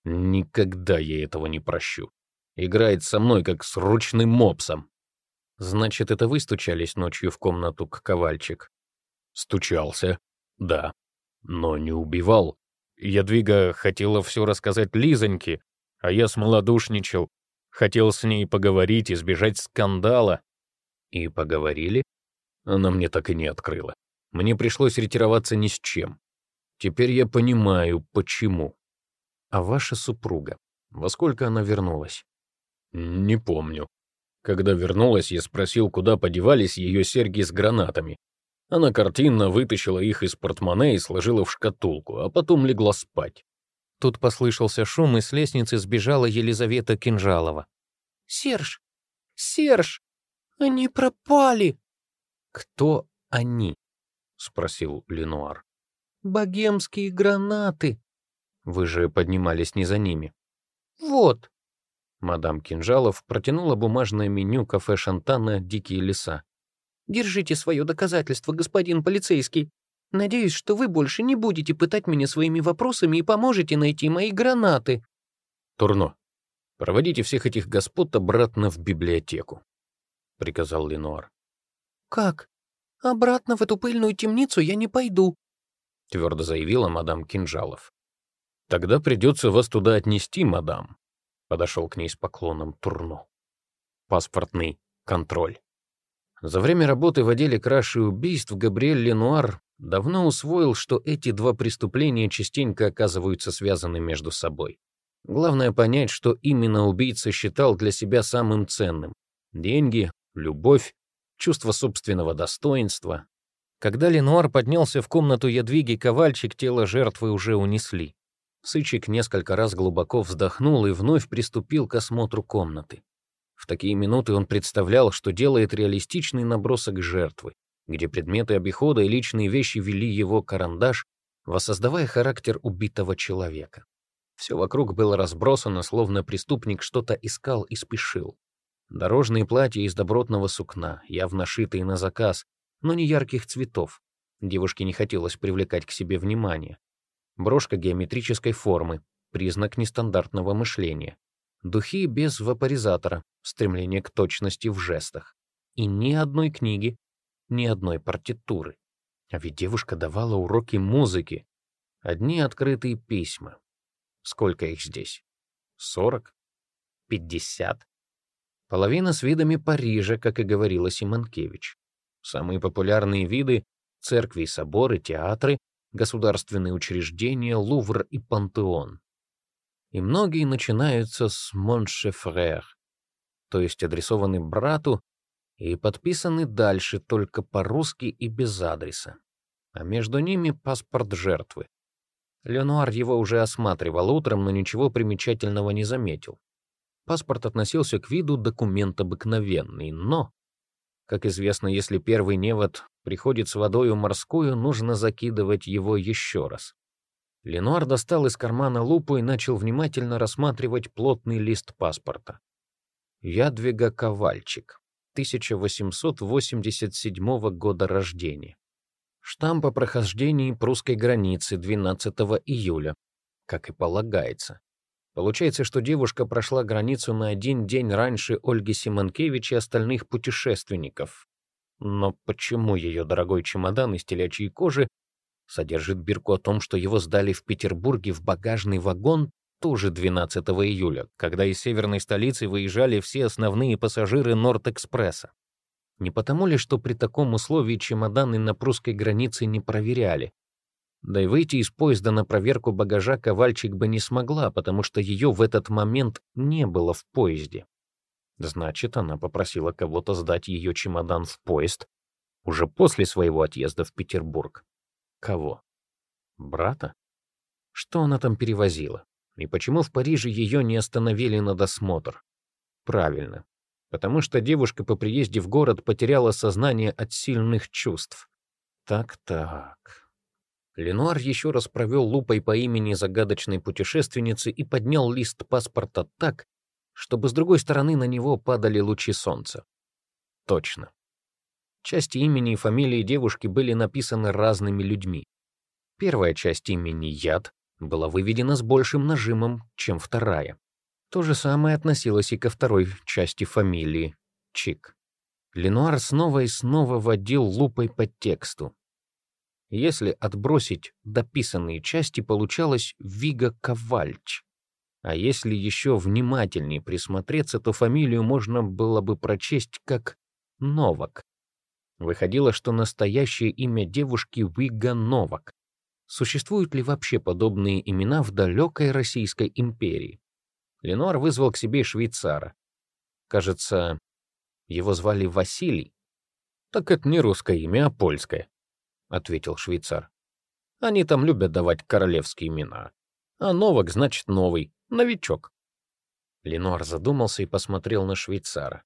Никогда я этого не прощу. Играет со мной, как с ручным мопсом. Значит, это вы стучались ночью в комнату к Ковальчик? Стучался, да, но не убивал. Ядвига хотела все рассказать Лизоньке, а я смолодушничал. Хотел с ней поговорить, избежать скандала. И поговорили? Она мне так и не открыла. Мне пришлось ретироваться ни с чем. Теперь я понимаю, почему. А ваша супруга, во сколько она вернулась? Не помню. Когда вернулась, я спросил, куда подевались ее серьги с гранатами. Она картинно вытащила их из портмоне и сложила в шкатулку, а потом легла спать. Тут послышался шум, и с лестницы сбежала Елизавета Кинжалова. «Серж! Серж! Они пропали!» «Кто они?» — спросил Ленуар. «Богемские гранаты!» «Вы же поднимались не за ними». «Вот!» Мадам Кинжалов протянула бумажное меню кафе Шантана «Дикие леса». «Держите свое доказательство, господин полицейский. Надеюсь, что вы больше не будете пытать меня своими вопросами и поможете найти мои гранаты». «Турно, проводите всех этих господ обратно в библиотеку», — приказал Ленуар. «Как? Обратно в эту пыльную темницу я не пойду», — твердо заявила мадам Кинжалов. «Тогда придется вас туда отнести, мадам», подошел к ней с поклоном Турно. Паспортный контроль. За время работы в отделе краж и убийств Габриэль Ленуар давно усвоил, что эти два преступления частенько оказываются связаны между собой. Главное понять, что именно убийца считал для себя самым ценным. Деньги, любовь, чувство собственного достоинства. Когда Ленуар поднялся в комнату Ядвиги Ковальчик, тело жертвы уже унесли. Сычик несколько раз глубоко вздохнул и вновь приступил к осмотру комнаты. В такие минуты он представлял, что делает реалистичный набросок жертвы, где предметы обихода и личные вещи вели его карандаш, воссоздавая характер убитого человека. Все вокруг было разбросано, словно преступник что-то искал и спешил. Дорожные платья из добротного сукна, явно шитые на заказ, но не ярких цветов. Девушке не хотелось привлекать к себе внимание. Брошка геометрической формы, признак нестандартного мышления. Духи без вапоризатора, стремление к точности в жестах. И ни одной книги, ни одной партитуры. А ведь девушка давала уроки музыки. Одни открытые письма. Сколько их здесь? Сорок? Пятьдесят? Половина с видами Парижа, как и говорила Симонкевич. Самые популярные виды — церкви и соборы, театры государственные учреждения, Лувр и Пантеон. И многие начинаются с «Моншефрер», то есть адресованы брату и подписаны дальше только по-русски и без адреса. А между ними паспорт жертвы. Леонуар его уже осматривал утром, но ничего примечательного не заметил. Паспорт относился к виду документ обыкновенный, но, как известно, если первый невод приходит с водою морскую, нужно закидывать его еще раз. Ленуар достал из кармана лупу и начал внимательно рассматривать плотный лист паспорта. Ядвига Ковальчик, 1887 года рождения. Штамп о прохождении прусской границы 12 июля, как и полагается. Получается, что девушка прошла границу на один день раньше Ольги Симонкевич и остальных путешественников. Но почему ее дорогой чемодан из телячьей кожи содержит бирку о том, что его сдали в Петербурге в багажный вагон тоже 12 июля, когда из северной столицы выезжали все основные пассажиры Норд-экспресса? Не потому ли, что при таком условии чемоданы на прусской границе не проверяли? Да и выйти из поезда на проверку багажа Ковальчик бы не смогла, потому что ее в этот момент не было в поезде. Значит, она попросила кого-то сдать ее чемодан в поезд уже после своего отъезда в Петербург. Кого? Брата? Что она там перевозила? И почему в Париже ее не остановили на досмотр? Правильно, потому что девушка по приезде в город потеряла сознание от сильных чувств. Так-так. Ленуар еще раз провел лупой по имени загадочной путешественницы и поднял лист паспорта так, чтобы с другой стороны на него падали лучи солнца. Точно. Части имени и фамилии девушки были написаны разными людьми. Первая часть имени Яд была выведена с большим нажимом, чем вторая. То же самое относилось и ко второй части фамилии — Чик. Ленуар снова и снова водил лупой по тексту. Если отбросить дописанные части, получалось Вига Ковальч. А если еще внимательнее присмотреться, то фамилию можно было бы прочесть как Новак. Выходило, что настоящее имя девушки Вига Новак. Существуют ли вообще подобные имена в далекой Российской империи? Ленуар вызвал к себе швейцара. Кажется, его звали Василий. «Так это не русское имя, а польское», — ответил швейцар. «Они там любят давать королевские имена. А Новак значит новый, новичок». Ленуар задумался и посмотрел на швейцара.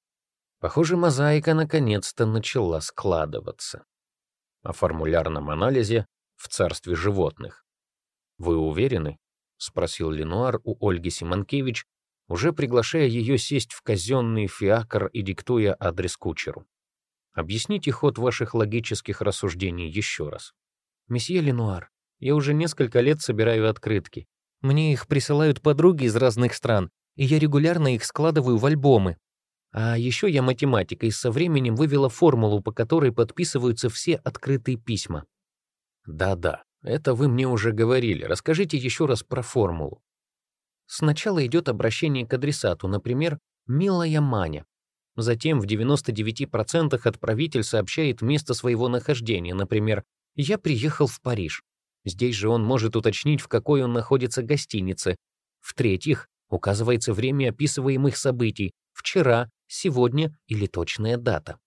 Похоже, мозаика наконец-то начала складываться. О формулярном анализе в царстве животных. Вы уверены? — спросил Ленуар у Ольги Симонкевич, уже приглашая ее сесть в казенный фиакр и диктуя адрес кучеру. «Объясните ход ваших логических рассуждений еще раз». «Месье Ленуар, я уже несколько лет собираю открытки. Мне их присылают подруги из разных стран, и я регулярно их складываю в альбомы. А еще я математика и со временем вывела формулу, по которой подписываются все открытые письма». «Да-да, это вы мне уже говорили. Расскажите еще раз про формулу. Сначала идет обращение к адресату, например, «Милая Маня». Затем в 99% отправитель сообщает место своего нахождения, например, «Я приехал в Париж». Здесь же он может уточнить, в какой он находится гостинице. В-третьих, указывается время описываемых событий — вчера, сегодня или точная дата.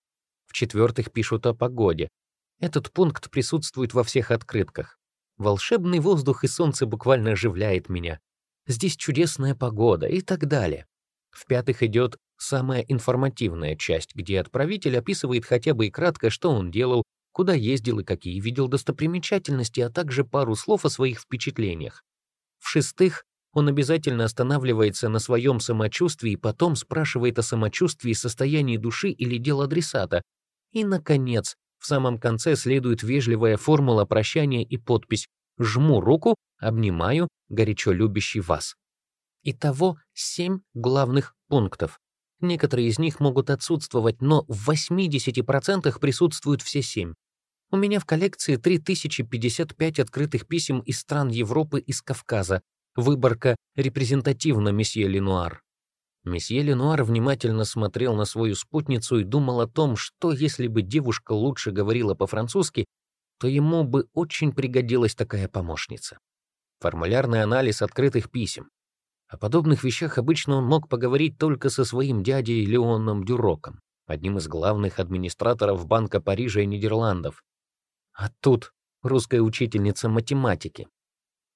В-четвертых, пишут о погоде. Этот пункт присутствует во всех открытках. Волшебный воздух и солнце буквально оживляет меня. Здесь чудесная погода и так далее. В-пятых, идет самая информативная часть, где отправитель описывает хотя бы и кратко, что он делал, куда ездил и какие видел достопримечательности, а также пару слов о своих впечатлениях. В-шестых, он обязательно останавливается на своем самочувствии и потом спрашивает о самочувствии, состоянии души или дел адресата. И, наконец, в самом конце следует вежливая формула прощания и подпись «Жму руку, обнимаю, горячо любящий вас». Итого семь главных пунктов. Некоторые из них могут отсутствовать, но в 80% присутствуют все семь. У меня в коллекции 3055 открытых писем из стран Европы и с Кавказа. Выборка репрезентативна, месье Ленуар. Месье Ленуар внимательно смотрел на свою спутницу и думал о том, что если бы девушка лучше говорила по-французски, то ему бы очень пригодилась такая помощница. Формулярный анализ открытых писем. О подобных вещах обычно он мог поговорить только со своим дядей Леоном Дюроком, одним из главных администраторов Банка Парижа и Нидерландов. А тут русская учительница математики.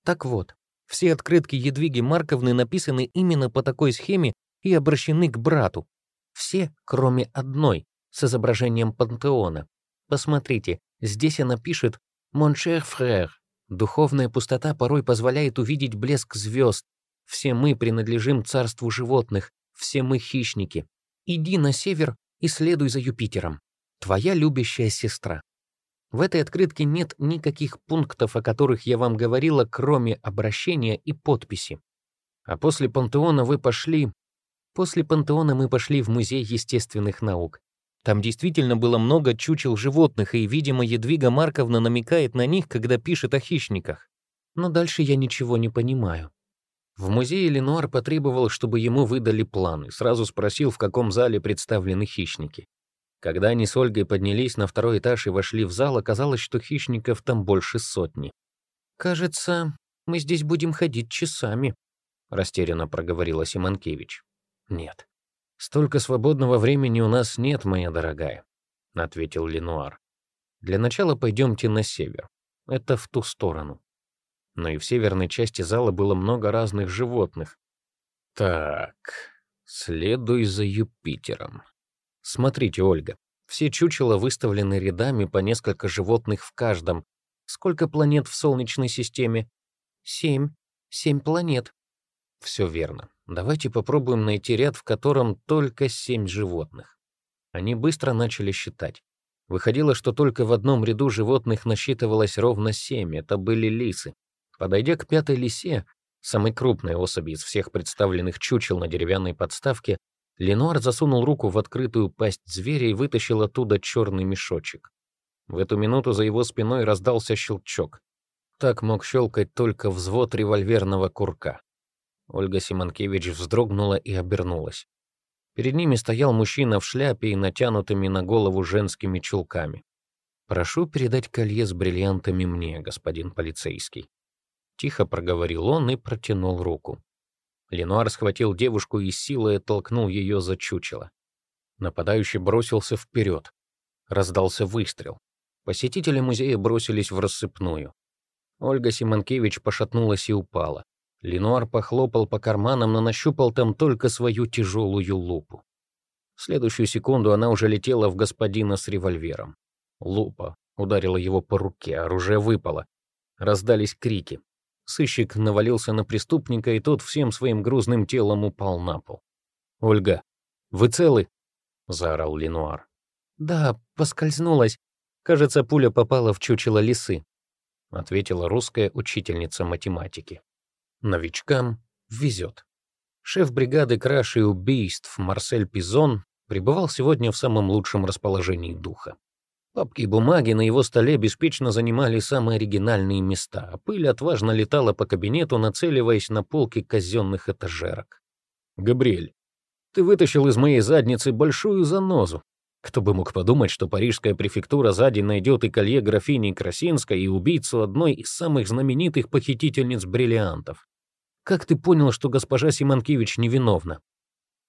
Так вот, все открытки Едвиги Марковны написаны именно по такой схеме и обращены к брату. Все, кроме одной, с изображением пантеона. Посмотрите, здесь она пишет «Mon cher frère». Духовная пустота порой позволяет увидеть блеск звезд. Все мы принадлежим царству животных, все мы хищники. Иди на север и следуй за Юпитером. Твоя любящая сестра. В этой открытке нет никаких пунктов, о которых я вам говорила, кроме обращения и подписи. А после пантеона вы пошли... После пантеона мы пошли в Музей естественных наук. Там действительно было много чучел животных, и, видимо, Едвига Марковна намекает на них, когда пишет о хищниках. Но дальше я ничего не понимаю. В музее Ленуар потребовал, чтобы ему выдали планы, сразу спросил, в каком зале представлены хищники. Когда они с Ольгой поднялись на второй этаж и вошли в зал, оказалось, что хищников там больше сотни. «Кажется, мы здесь будем ходить часами», — растерянно проговорила Симонкевич. «Нет, «Столько свободного времени у нас нет, моя дорогая», — ответил Ленуар. «Для начала пойдемте на север. Это в ту сторону». Но и в северной части зала было много разных животных. «Так, следуй за Юпитером. Смотрите, Ольга, все чучела выставлены рядами по несколько животных в каждом. Сколько планет в Солнечной системе? Семь. Семь планет. Все верно. Давайте попробуем найти ряд, в котором только семь животных. Они быстро начали считать. Выходило, что только в одном ряду животных насчитывалось ровно семь, это были лисы. Подойдя к пятой лисе, самой крупной особи из всех представленных чучел на деревянной подставке, Ленуар засунул руку в открытую пасть зверя и вытащил оттуда черный мешочек. В эту минуту за его спиной раздался щелчок. Так мог щелкать только взвод револьверного курка. Ольга Симонкевич вздрогнула и обернулась. Перед ними стоял мужчина в шляпе и натянутыми на голову женскими чулками. «Прошу передать колье с бриллиантами мне, господин полицейский». Тихо проговорил он и протянул руку. Ленуар схватил девушку и силой оттолкнул ее за чучело. Нападающий бросился вперед. Раздался выстрел. Посетители музея бросились в рассыпную. Ольга Симонкевич пошатнулась и упала. Ленуар похлопал по карманам, но нащупал там только свою тяжелую лупу. В следующую секунду она уже летела в господина с револьвером. Лупа ударила его по руке, оружие выпало. Раздались крики. Сыщик навалился на преступника, и тот всем своим грузным телом упал на пол. «Ольга, вы целы?» — заорал Ленуар. «Да, поскользнулась. Кажется, пуля попала в чучело лисы», — ответила русская учительница математики. Новичкам везет. Шеф бригады краж убийств Марсель Пизон пребывал сегодня в самом лучшем расположении духа. Папки и бумаги на его столе беспечно занимали самые оригинальные места, а пыль отважно летала по кабинету, нацеливаясь на полки казенных этажерок. «Габриэль, ты вытащил из моей задницы большую занозу. Кто бы мог подумать, что парижская префектура за день найдет и колье графини Красинской, и убийцу одной из самых знаменитых похитительниц бриллиантов. Как ты понял, что госпожа Симонкевич невиновна?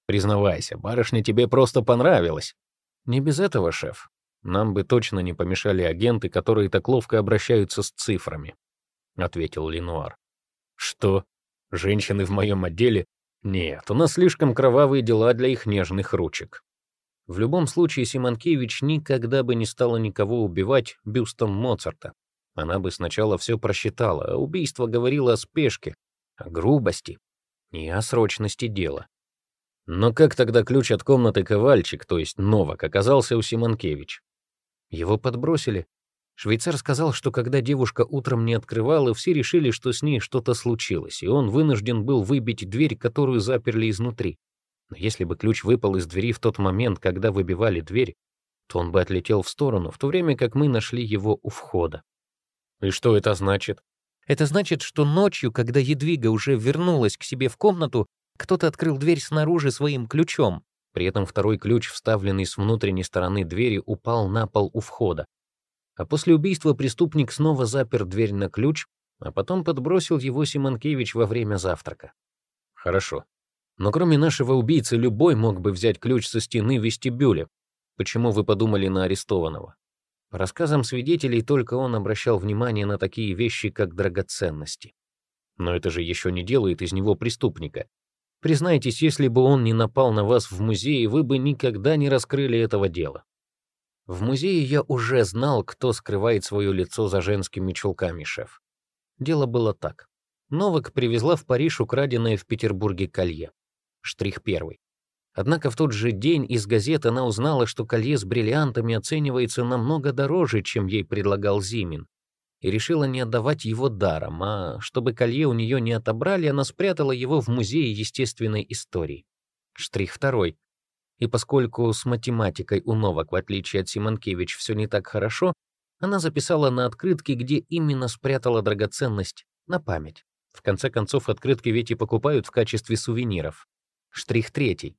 Признавайся, барышня тебе просто понравилась. Не без этого, шеф. Нам бы точно не помешали агенты, которые так ловко обращаются с цифрами, ответил Ленуар. Что? Женщины в моем отделе? Нет, у нас слишком кровавые дела для их нежных ручек. В любом случае, Симонкевич никогда бы не стала никого убивать бюстом Моцарта. Она бы сначала все просчитала, а убийство говорило о спешке, о грубости и о срочности дела. Но как тогда ключ от комнаты Ковальчик, то есть Новак, оказался у Симонкевич? Его подбросили. Швейцар сказал, что когда девушка утром не открывала, все решили, что с ней что-то случилось, и он вынужден был выбить дверь, которую заперли изнутри. Но если бы ключ выпал из двери в тот момент, когда выбивали дверь, то он бы отлетел в сторону, в то время как мы нашли его у входа. И что это значит? Это значит, что ночью, когда Едвига уже вернулась к себе в комнату, кто-то открыл дверь снаружи своим ключом. При этом второй ключ, вставленный с внутренней стороны двери, упал на пол у входа. А после убийства преступник снова запер дверь на ключ, а потом подбросил его Симонкевич во время завтрака. Хорошо. Но кроме нашего убийцы, любой мог бы взять ключ со стены в вестибюле. Почему вы подумали на арестованного? По рассказам свидетелей, только он обращал внимание на такие вещи, как драгоценности. Но это же еще не делает из него преступника. Признайтесь, если бы он не напал на вас в музее, вы бы никогда не раскрыли этого дела. В музее я уже знал, кто скрывает свое лицо за женскими чулками, шеф. Дело было так. Новак привезла в Париж украденное в Петербурге колье. Штрих первый. Однако в тот же день из газет она узнала, что колье с бриллиантами оценивается намного дороже, чем ей предлагал Зимин, и решила не отдавать его даром, а чтобы колье у нее не отобрали, она спрятала его в музее естественной истории. Штрих второй. И поскольку с математикой у Новак, в отличие от Симонкевич, все не так хорошо, она записала на открытке, где именно спрятала драгоценность, на память. В конце концов, открытки ведь и покупают в качестве сувениров. Штрих третий.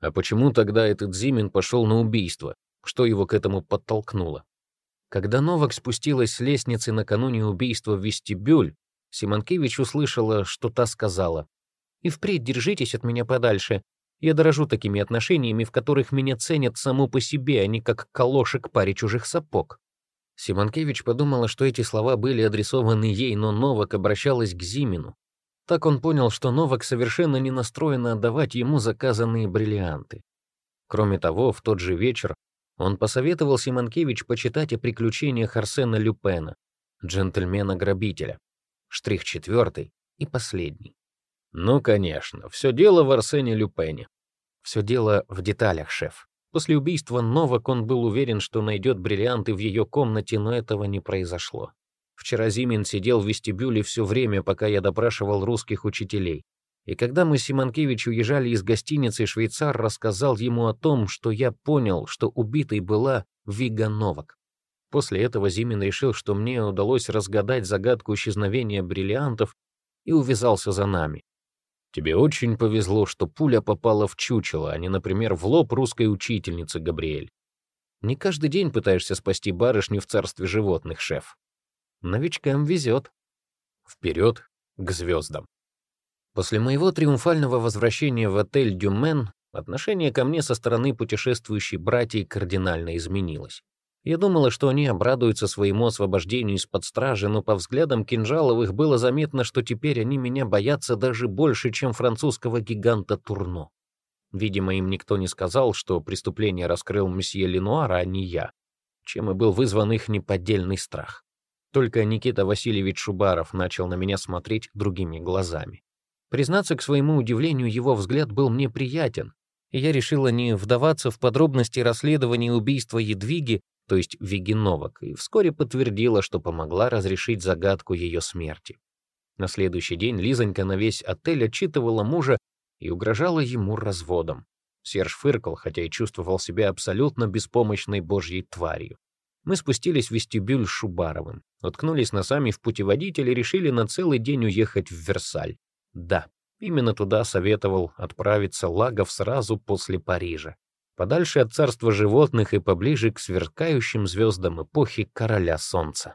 А почему тогда этот Зимин пошел на убийство? Что его к этому подтолкнуло? Когда Новак спустилась с лестницы накануне убийства в вестибюль, Симонкевич услышала, что та сказала. «И впредь держитесь от меня подальше. Я дорожу такими отношениями, в которых меня ценят само по себе, а не как калошек паре чужих сапог». Симонкевич подумала, что эти слова были адресованы ей, но Новак обращалась к Зимину. Так он понял, что Новак совершенно не настроена отдавать ему заказанные бриллианты. Кроме того, в тот же вечер он посоветовал Симонкевич почитать о приключениях Арсена Люпена, джентльмена-грабителя. Штрих четвертый и последний. Ну, конечно, все дело в Арсене Люпене. Все дело в деталях, шеф. После убийства Новак он был уверен, что найдет бриллианты в ее комнате, но этого не произошло. Вчера Зимин сидел в вестибюле все время, пока я допрашивал русских учителей. И когда мы с Симонкевич уезжали из гостиницы, швейцар рассказал ему о том, что я понял, что убитой была Вига Новак. После этого Зимин решил, что мне удалось разгадать загадку исчезновения бриллиантов и увязался за нами. Тебе очень повезло, что пуля попала в чучело, а не, например, в лоб русской учительницы Габриэль. Не каждый день пытаешься спасти барышню в царстве животных, шеф. Новичкам везет. Вперед к звездам. После моего триумфального возвращения в отель «Дюмен» отношение ко мне со стороны путешествующей братьей кардинально изменилось. Я думала, что они обрадуются своему освобождению из-под стражи, но по взглядам Кинжаловых было заметно, что теперь они меня боятся даже больше, чем французского гиганта Турно. Видимо, им никто не сказал, что преступление раскрыл месье Ленуар, а не я, чем и был вызван их неподдельный страх. Только Никита Васильевич Шубаров начал на меня смотреть другими глазами. Признаться, к своему удивлению, его взгляд был мне приятен, и я решила не вдаваться в подробности расследования убийства Едвиги, то есть Вигиновок, и вскоре подтвердила, что помогла разрешить загадку ее смерти. На следующий день Лизонька на весь отель отчитывала мужа и угрожала ему разводом. Серж фыркал, хотя и чувствовал себя абсолютно беспомощной божьей тварью. Мы спустились в вестибюль с Шубаровым, уткнулись носами в путеводитель и решили на целый день уехать в Версаль. Да, именно туда советовал отправиться Лагов сразу после Парижа подальше от царства животных и поближе к сверкающим звездам эпохи короля солнца.